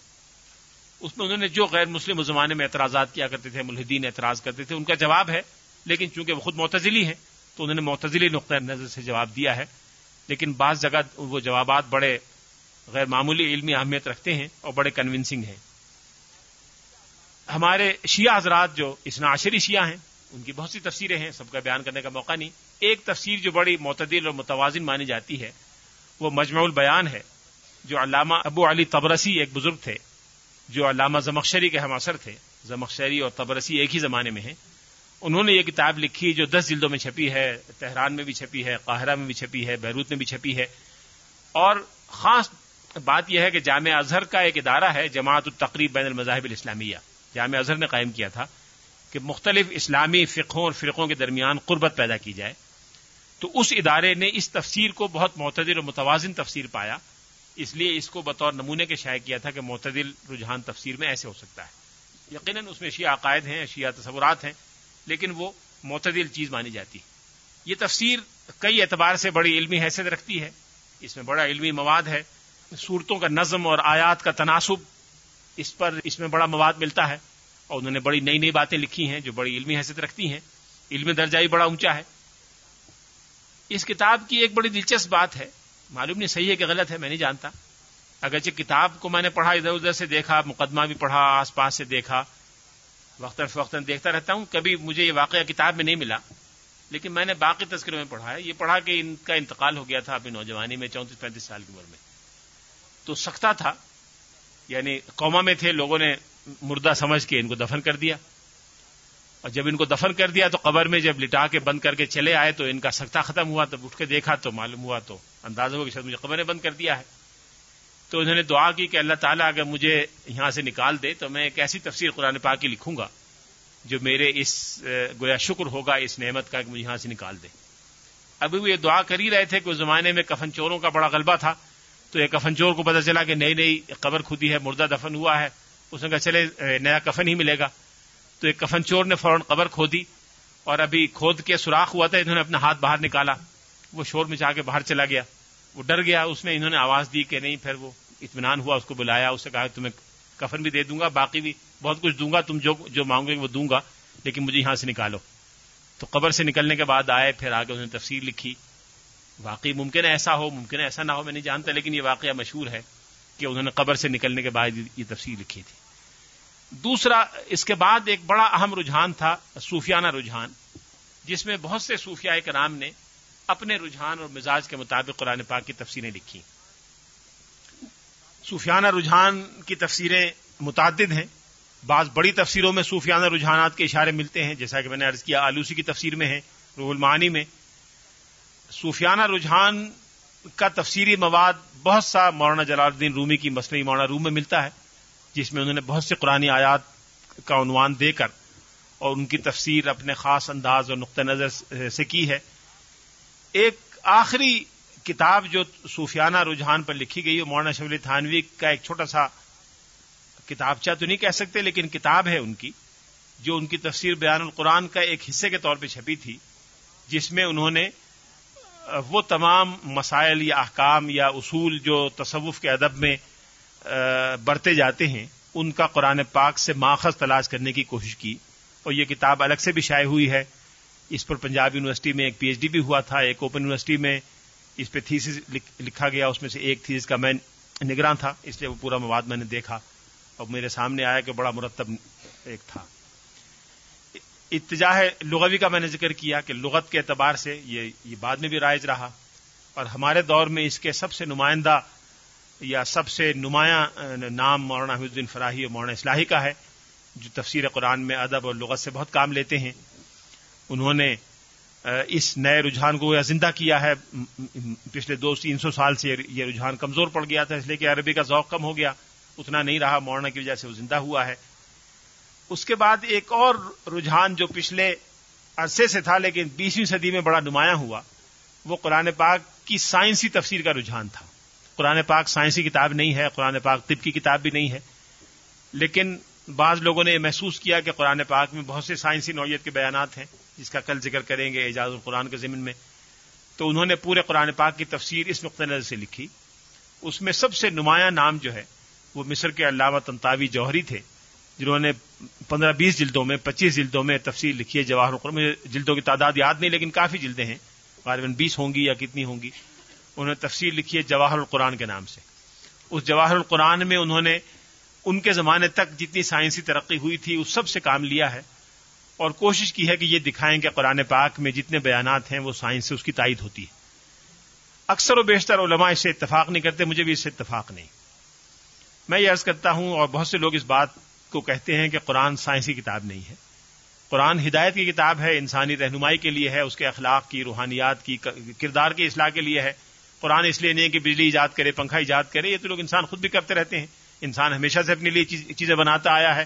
اس میں انہوں نے جو غیر مسلم زمانے میں اعتراضات کیا کرتے تھے، ملحدین اعتراض کرتے تھے، ان کا جواب ہے، لیکن چونکہ وہ خود معتزلی ہیں، تو انہوں نے معتزلی نقطۂ نظر سے جواب دیا ہے۔ لیکن بعض جگہ وہ جوابات بڑے غیر معمولی علمی اہمیت رکھتے ہیں اور بڑے کنونسنگ ہیں۔ ہمارے شیعہ حضرات جو اسناشری شیعہ ہیں، ان کی بہت سی تفسیریں ہیں، سب کا بیان کرنے کا موقع نہیں۔ ایک تفسیر جو بڑی معتدل اور متوازن مانی جاتی ہے، وہ مجمع البیان ہے، جو علامہ ابو علی تبرسی ایک بزرگ تھے، جو علامہ زمخشری کے ہم اثر تھے۔ زمخشری اور تبرسی ایک ہی زمانے میں ہیں۔ انہوں نے یہ کتاب لکھی جو دس جلدوں میں چھپی ہے، تہران میں بھی چھپی ہے، قاہرہ میں بھی چھپی ہے، بیروت میں بھی چھپی ہے۔ اور خاص بات یہ ہے کہ جامع اظہر کا ایک ادارہ ہے جماعت التقریب بین المذاہب الاسلامیہ۔ جامع اظہر نے قائم کیا تھا کہ مختلف اسلامی فقہوں اور فرقوں کے درمیان قربت پیدا کی جائے۔ تو اس ادارے نے اس تفسیر کو بہت معتدل اور متوازن تفسیر پایا۔ اس لیے اس کو بطور نمونے کے شائع کیا تھا کہ معتدل رجحان تفسیر میں ایسے ہو سکتا ہے۔ یقیناً اس میں شیعہ عقائد ہیں، شیعہ تصورات ہیں، لیکن وہ معتدل چیز مانی جاتی۔ ہے یہ تفسیر کئی اعتبار سے بڑی علمی حیثیت رکھتی ہے۔ اس میں بڑا علمی مواد ہے۔ صورتوں کا نظم اور آیات کا تناسب اس پر اس میں بڑا مواد ملتا ہے اور انہوں نے بڑی نئی نئی باتیں لکھی ہیں جو بڑی علمی حیثیت رکھتی ہیں۔ علمی درجہ ہی بڑا اونچا ہے۔ اس کتاب کی ایک بڑی دلچسپ بات ہے۔ معلوم نہیں، صحیح ہے کہ غلط ہے، میں نہیں جانتا۔ اگرچہ کتاب کو میں نے پڑھا، ادھر ادھر سے دیکھا، مقدمہ بھی پڑھا، آس پاس سے دیکھا۔ وقتاً فوقتاً دیکھتا رہتا ہوں۔ کبھی مجھے یہ واقعہ کتاب میں نہیں ملا، لیکن میں نے باقی تذکروں میں پڑھا ہے۔ یہ پڑھا کہ ان کا انتقال ہو گیا تھا اپنی نوجوانی میں، چونتیس پینتیس سال کی عمر میں۔ تو سختا تھا۔ یعنی قوما میں تھے، لوگوں نے مردہ سمجھ کے ان کو دفن کر دیا۔ اور جب ان کو دفن کر دیا تو قبر میں جب لٹا کے بند کر کے چلے آئے تو ان کا سختہ ختم ہوا۔ تب اٹھ کے دیکھا تو معلوم ہوا تو اندازہ ہو کہ شاید مجھے قبر نے بند کر دیا ہے۔ تو انہوں نے دعا کی کہ اللہ تعالیٰ اگر مجھے یہاں سے نکال دے تو میں ایک ایسی تفسیر قرآن پاک کی لکھوں گا جو میرے اس گویا شکر ہوگا، اس نعمت کا کہ مجھے یہاں سے نکال دے۔ ابھی وہ یہ دعا کر ہی رہے تھے کہ اس زمانے میں کفن چوروں کا بڑا غلبہ تھا۔ تو ایک کفن چور کو پتا چلا کہ نئی نئی قبر کھودی ہے، مردہ دفن ہوا ہے۔ اس نے کہا چلے نیا کفن ہی ملے گا۔ تو ایک کفن چور نے فوراً قبر کھودی اور ابھی کھود کے سوراخ ہوا تھا، انہوں نے اپنا ہاتھ باہر نکالا۔ وہ شور مچا کے باہر چلا گیا۔ وہ ڈر گیا۔ اس میں انہوں نے آواز دی کہ نہیں، پھر وہ اطمینان ہوا، اس کو بلایا۔ اسے کہا، تمہیں کفن بھی دے دوں گا، باقی بھی بہت کچھ دوں گا، تم جو جو مانگو گے وہ دوں گا، لیکن مجھے یہاں سے نکالو۔ تو قبر سے نکلنے کے بعد آئے، پھر آگے انہوں نے تفسیر لکھی۔ واقعی ممکن ہے ایسا ہو، ممکن ہے ایسا نہ ہو، میں نہیں جانتا، لیکن یہ واقعہ مشہور ہے کہ انہوں نے قبر سے نکلنے کے بعد یہ تفسیر لکھی تھی۔ دوسرا، اس کے بعد ایک بڑا اہم رجحان تھا، صوفیانہ رجحان، جس میں بہت سے صوفیاء کرام نے اپنے رجحان اور مزاج کے مطابق قرآن پاک کی تفسیریں لکھی۔ صوفیانہ رجحان کی تفسیریں متعدد ہیں۔ بعض بڑی تفسیروں میں صوفیانہ رجحانات کے اشارے ملتے ہیں، جیسا کہ میں نے عرض کیا، آلوسی کی تفسیر میں ہے، روح المعانی میں صوفیانہ رجحان کا تفسیری مواد بہت سا مولانا جلال الدین رومی کی مصنوعی مولانا روم میں ملتا ہے، جس میں انہوں نے بہت سے قرآن آیات کا عنوان دے کر اور ان کی تفسیر اپنے خاص انداز اور نقطۂ نظر سے کی ہے۔ ایک آخری کتاب جو صوفیانہ رجحان پر لکھی گئی ہے مولانا شبلی تھانوی کا ایک چھوٹا سا کتابچہ تو نہیں کہہ سکتے، لیکن کتاب ہے ان کی، جو ان کی تفسیر بیان القرآن کا ایک حصے کے طور پہ چھپی تھی، جس میں انہوں نے وہ تمام مسائل یا احکام یا اصول جو تصوف کے ادب میں برتے جاتے ہیں، ان کا قرآن پاک سے ماخذ تلاش کرنے کی کوشش کی۔ اور یہ کتاب الگ سے بھی شائع ہوئی ہے۔ اس پر پنجاب یونیورسٹی میں ایک پی ایچ ڈی بھی ہوا تھا، ایک اوپن یونیورسٹی میں اس پہ تھیسس لکھا گیا، اس میں سے ایک تھیس کا میں نگران تھا، اس لیے وہ پورا مواد میں نے دیکھا۔ اور میرے سامنے آیا کہ بڑا مرتب ایک تھا۔ اتجاہ لغوی کا میں نے ذکر کیا کہ لغت کے اعتبار سے یہ یہ بعد میں بھی رائج رہا اور ہمارے دور میں اس کے سب سے نمائندہ یا سب سے نمایاں نام مولانا حمید الدین فراہی اور مولانا اصلاحی کا ہے، جو تفسیر قرآن میں ادب اور لغت سے بہت کام لیتے ہیں۔ انہوں نے اس نئے رجحان کو زندہ کیا ہے۔ پچھلے دو تین سو سال سے یہ رجحان کمزور پڑ گیا تھا، اس لیے کہ عربی کا ذوق کم ہو گیا، اتنا نہیں رہا، مولانا کی وجہ سے وہ زندہ ہوا ہے۔ اس کے بعد ایک اور رجحان جو پچھلے عرصے سے تھا لیکن بیسویں صدی میں بڑا نمایاں ہوا، وہ قرآن پاک کی سائنسی تفسیر کا رجحان تھا۔ قرآن پاک سائنسی کتاب نہیں ہے، قرآن پاک طب کی کتاب بھی نہیں ہے۔ لیکن بعض لوگوں نے یہ محسوس کیا کہ قرآن پاک میں بہت سے سائنسی نوعیت کے بیانات ہیں، جس کا کل ذکر کریں گے اعجاز القرآن کے ضمن میں۔ تو انہوں نے پورے قرآن پاک کی تفسیر اس نقطۂ نظر سے لکھی۔ اس میں سب سے نمایاں نام جو ہے، وہ مصر کے علامہ تنتاوی جوہری تھے۔ جنہوں نے پندرہ بیس جلدوں میں، پچیس جلدوں میں تفصیل لکھی ہے جواہر القرآن مجھے جلدوں کی تعداد یاد نہیں لیکن کافی جلدیں ہیں۔ غالباً بیس ہوں گی یا کتنی ہوں گی۔ انہوں نے تفصیل لکھی ہے جواہر القرآن کے نام سے۔ اس جواہر القرآن میں انہوں نے ان کے زمانے تک جتنی سائنسی ترقی ہوئی تھی، اس سب سے کام لیا ہے۔ اور کوشش کی ہے کہ یہ دکھائیں کہ قرآن پاک میں جتنے بیانات ہیں، وہ سائنس سے اس کی تائید ہوتی ہے۔ اکثر و بیشتر علماء اس سے اتفاق نہیں کرتے، مجھے بھی اس سے اتفاق نہیں۔ میں یہ عرض کرتا ہوں اور بہت سے لوگ اس بات کو کہتے ہیں کہ قرآن سائنسی کتاب نہیں ہے۔ قرآن ہدایت کی کتاب ہے، انسانی رہنمائی کے لیے ہے، اس کے اخلاق کی، روحانیات کی، کردار کی اصلاح کے لیے ہے۔ قرآن اس لیے نہیں ہے کہ بجلی ایجاد کرے، پنکھا ایجاد کرے، یہ تو لوگ انسان خود بھی کرتے رہتے ہیں۔ انسان ہمیشہ سے اپنے لیے چیزیں بناتا آیا ہے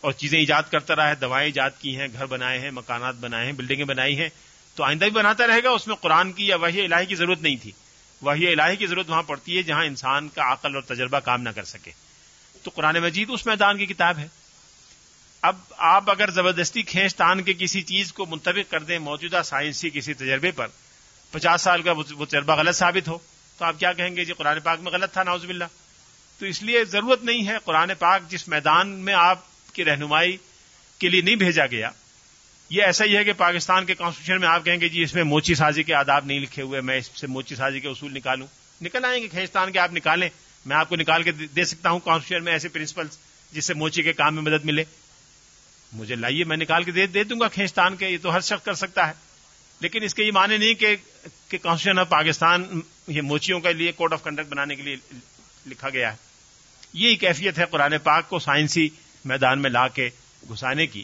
اور چیزیں ایجاد کرتا رہا ہے۔ دوائیں ایجاد کی ہیں، گھر بنائے ہیں، مکانات بنائے ہیں، بلڈنگیں بنائی ہیں۔ تو آئندہ بھی بناتا رہے گا، اس میں قرآن کی یا وہی الہی کی ضرورت نہیں تھی۔ وہی الہی کی ضرورت وہاں پڑتی ہے جہاں انسان کا عقل اور تجربہ کام نہ کر سکے۔ تو قرآن مجید اس میدان کی کتاب ہے۔ اب آپ اگر زبردستی کھینچ تان کے کسی چیز کو منتخب کر دیں موجودہ سائنسی کسی تجربے پر، پچاس سال کا وہ تجربہ غلط ثابت ہو، تو آپ کیا کہیں گے جی قرآن پاک میں غلط تھا ناؤز باللہ۔ تو اس لیے ضرورت نہیں ہے قرآن پاک جس میدان میں آپ کی رہنمائی کے لیے نہیں بھیجا گیا، یہ ایسا ہی ہے کہ پاکستان کے کانسٹیٹیوشن میں آپ کہیں گے جی اس میں موچی سازی کے آداب نہیں لکھے ہوئے، میں اس سے موچی سازی کے اصول نکالوں۔ نکل آئیں گے، کھینچتان کے آپ نکالیں۔ میں آپ کو نکال کے دے سکتا ہوں کانسٹیٹیوشن میں ایسے پرنسپل جس سے موچی کے کام میں مدد ملے؟ مجھے لائیے، میں نکال کے دے دوں گا کھینچتان کے، یہ تو ہر شخص کر سکتا ہے۔ لیکن اس کے یہ معنی نہیں کہ کانسٹیٹیوشن آف پاکستان یہ موچیوں کے لیے کوڈ آف کنڈکٹ بنانے کے لیے لکھا گیا ہے۔ یہی کیفیت ہے قرآن پاک کو سائنسی میدان میں لا کے گھسانے کی۔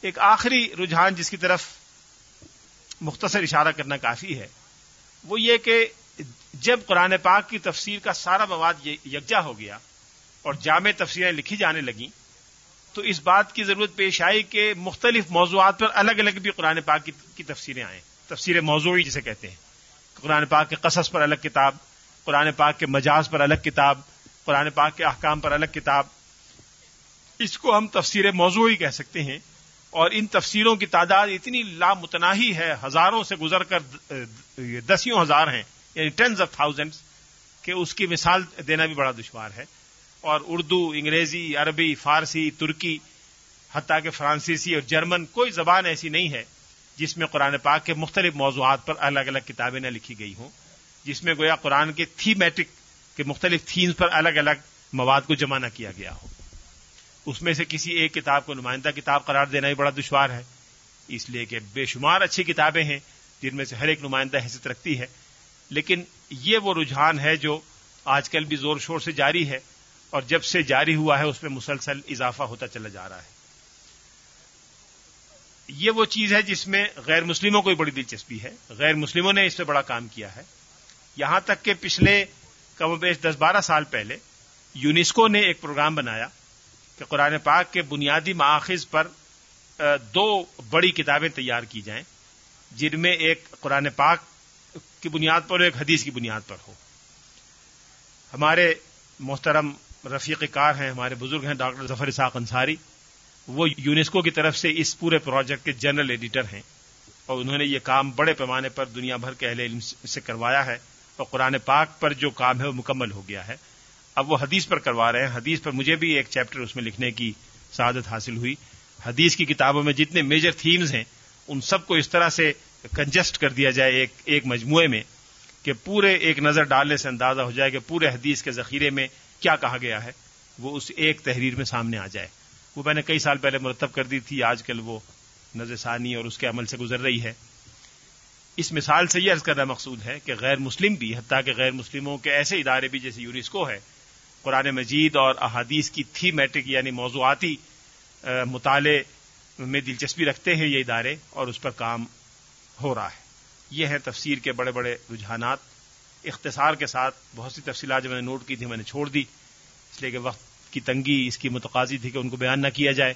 ایک آخری رجحان جس کی طرف مختصر اشارہ کرنا کافی ہے، وہ یہ کہ جب قرآن پاک کی تفسیر کا سارا مواد یکجا ہو گیا اور جامع تفسیریں لکھی جانے لگیں، تو اس بات کی ضرورت پیش آئی کہ مختلف موضوعات پر الگ الگ بھی قرآن پاک کی تفسیریں آئیں۔ تفسیر موضوعی جسے کہتے ہیں۔ قرآن پاک کے قصص پر الگ کتاب، قرآن پاک کے مجاز پر الگ کتاب، قرآن پاک کے احکام پر الگ کتاب۔ اس کو ہم تفسیر موضوعی کہہ سکتے ہیں۔ اور ان تفسیروں کی تعداد اتنی لامتناہی ہے، ہزاروں سے گزر کر دسیوں ہزار ہیں۔ یعنی ٹینز آف تھاؤزینڈ کہ اس کی مثال دینا بھی بڑا دشوار ہے اور اردو، انگریزی، عربی، فارسی، ترکی، حتیٰ کہ فرانسیسی اور جرمن، کوئی زبان ایسی نہیں ہے جس میں قرآن پاک کے مختلف موضوعات پر الگ الگ کتابیں نہ لکھی گئی ہوں، جس میں گویا قرآن کے تھیمیٹک کے مختلف تھیمز پر الگ الگ مواد کو جمع نہ کیا گیا ہو۔ اس میں سے کسی ایک کتاب کو نمائندہ کتاب قرار دینا بھی بڑا دشوار ہے، اس لیے کہ بے شمار اچھی کتابیں ہیں جن میں سے ہر ایک نمائندہ حیثیت رکھتی ہے۔ لیکن یہ وہ رجحان ہے جو آج کل بھی زور شور سے جاری ہے اور جب سے جاری ہوا ہے اس میں مسلسل اضافہ ہوتا چلا جا رہا ہے۔ یہ وہ چیز ہے جس میں غیر مسلموں کو بڑی دلچسپی ہے۔ غیر مسلموں نے اس پہ بڑا کام کیا ہے۔ یہاں تک کہ پچھلے کم و بیش دس بارہ سال پہلے یونیسکو نے ایک پروگرام بنایا کہ قرآن پاک کے بنیادی ماخذ پر دو بڑی کتابیں تیار کی جائیں، جن میں ایک قرآن پاک کی بنیاد پر اور ایک حدیث کی بنیاد پر ہو۔ ہمارے محترم رفیق کار ہیں، ہمارے بزرگ ہیں، ڈاکٹر ظفر اساق انصاری۔ وہ یونیسکو کی طرف سے اس پورے پروجیکٹ کے جنرل ایڈیٹر ہیں اور انہوں نے یہ کام بڑے پیمانے پر دنیا بھر کے اہل علم سے کروایا ہے اور قرآن پاک پر جو کام ہے وہ مکمل ہو گیا ہے۔ اب وہ حدیث پر کروا رہے ہیں۔ حدیث پر مجھے بھی ایک چیپٹر اس میں لکھنے کی سعادت حاصل ہوئی۔ حدیث کی کتابوں میں جتنے میجر تھیمز ہیں، ان سب کو اس طرح سے کنجسٹ کر دیا جائے ایک ایک مجموعے میں کہ پورے ایک نظر ڈالنے سے اندازہ ہو جائے کہ پورے حدیث کے ذخیرے میں کیا کہا گیا ہے، وہ اس ایک تحریر میں سامنے آ جائے۔ وہ میں نے کئی سال پہلے مرتب کر دی تھی، آج کل وہ نظر ثانی اور اس کے عمل سے گزر رہی ہے۔ اس مثال سے یہ عرض کرنا مقصود ہے کہ غیر مسلم بھی، حتیٰ کہ غیر مسلموں کے ایسے ادارے بھی جیسے یونیسکو ہے، قرآن مجید اور احادیث کی تھی میٹرک یعنی موضوعاتی مطالعے میں دلچسپی رکھتے ہیں یہ ادارے اور اس پر کام ہو رہا ہے۔ یہ ہے تفسیر کے بڑے بڑے رجحانات۔ اختصار کے ساتھ بہت سی تفصیلات جو میں نے نوٹ کی تھی میں نے چھوڑ دی، اس لیے کہ وقت کی تنگی اس کی متقاضی تھی کہ ان کو بیان نہ کیا جائے۔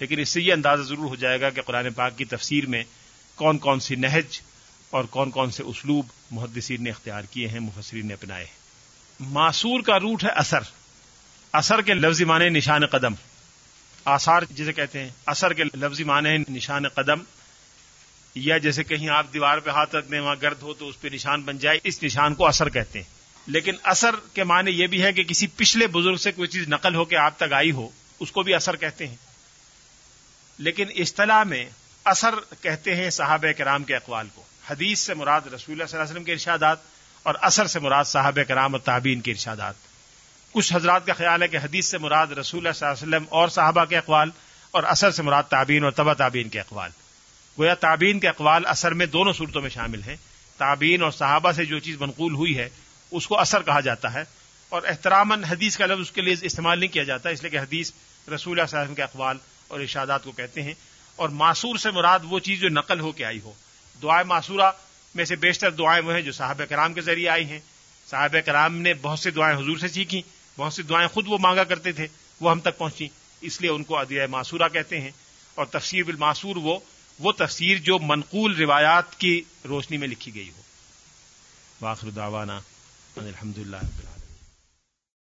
لیکن اس سے یہ اندازہ ضرور ہو جائے گا کہ قرآن پاک کی تفسیر میں کون کون سی نہج اور کون کون سے اسلوب محدثین نے اختیار کیے ہیں، مفسرین نے اپنائے ہیں۔ معصور کا روٹ ہے اثر۔ اثر کے لفظی معنی نشان قدم۔ آثار جسے کہتے ہیں، اثر کے لفظی معنی نشان قدم۔ یا جیسے کہیں آپ دیوار پہ ہاتھ رکھ دیں وہاں گرد ہو تو اس پہ نشان بن جائے، اس نشان کو اثر کہتے ہیں۔ لیکن اثر کے معنی یہ بھی ہے کہ کسی پچھلے بزرگ سے کوئی چیز نقل ہو کے آپ تک آئی ہو، اس کو بھی اثر کہتے ہیں۔ لیکن اصطلاح میں اثر کہتے ہیں صحابہ کرام کے اقوال کو۔ حدیث سے مراد رسول اللہ صلی اللہ علیہ وسلم کے ارشادات اور اثر سے مراد صاحب کرام اور تعبین کے ارشادات۔ کچھ حضرات کا خیال ہے کہ حدیث سے مراد رسول اللہ صلی اللہ علیہ وسلم اور صحابہ کے اقوال اور اثر سے مراد تعبین اور تبا تعبین کے اقوال۔ گویا تعبین کے اقوال اثر میں دونوں صورتوں میں شامل ہیں۔ تعبین اور صحابہ سے جو چیز منقول ہوئی ہے، اس کو اثر کہا جاتا ہے۔ اور احترام حدیث کا لفظ اس کے لیے استعمال نہیں کیا جاتا، اس لیے کہ حدیث رسول اللہ صلی اللہ علیہ وسلم کے اقوال اور ارشادات کو کہتے ہیں۔ اور معصور سے مراد وہ چیز جو نقل ہو کے آئی ہو۔ دعائیں معصورہ میں سے بیشتر دعائیں وہ ہیں جو صاحب کرام کے ذریعے آئی ہیں۔ صاحب کرام نے بہت سی دعائیں حضور سے سیکھی بہت سی دعائیں خود وہ مانگا کرتے تھے، وہ ہم تک پہنچی اس لیے ان کو ادیہ معصورہ کہتے ہیں۔ اور تفسیر بالمعصور وہ وہ تفسیر جو منقول روایات کی روشنی میں لکھی گئی ہو۔ واخر دعوانا الحمد للہ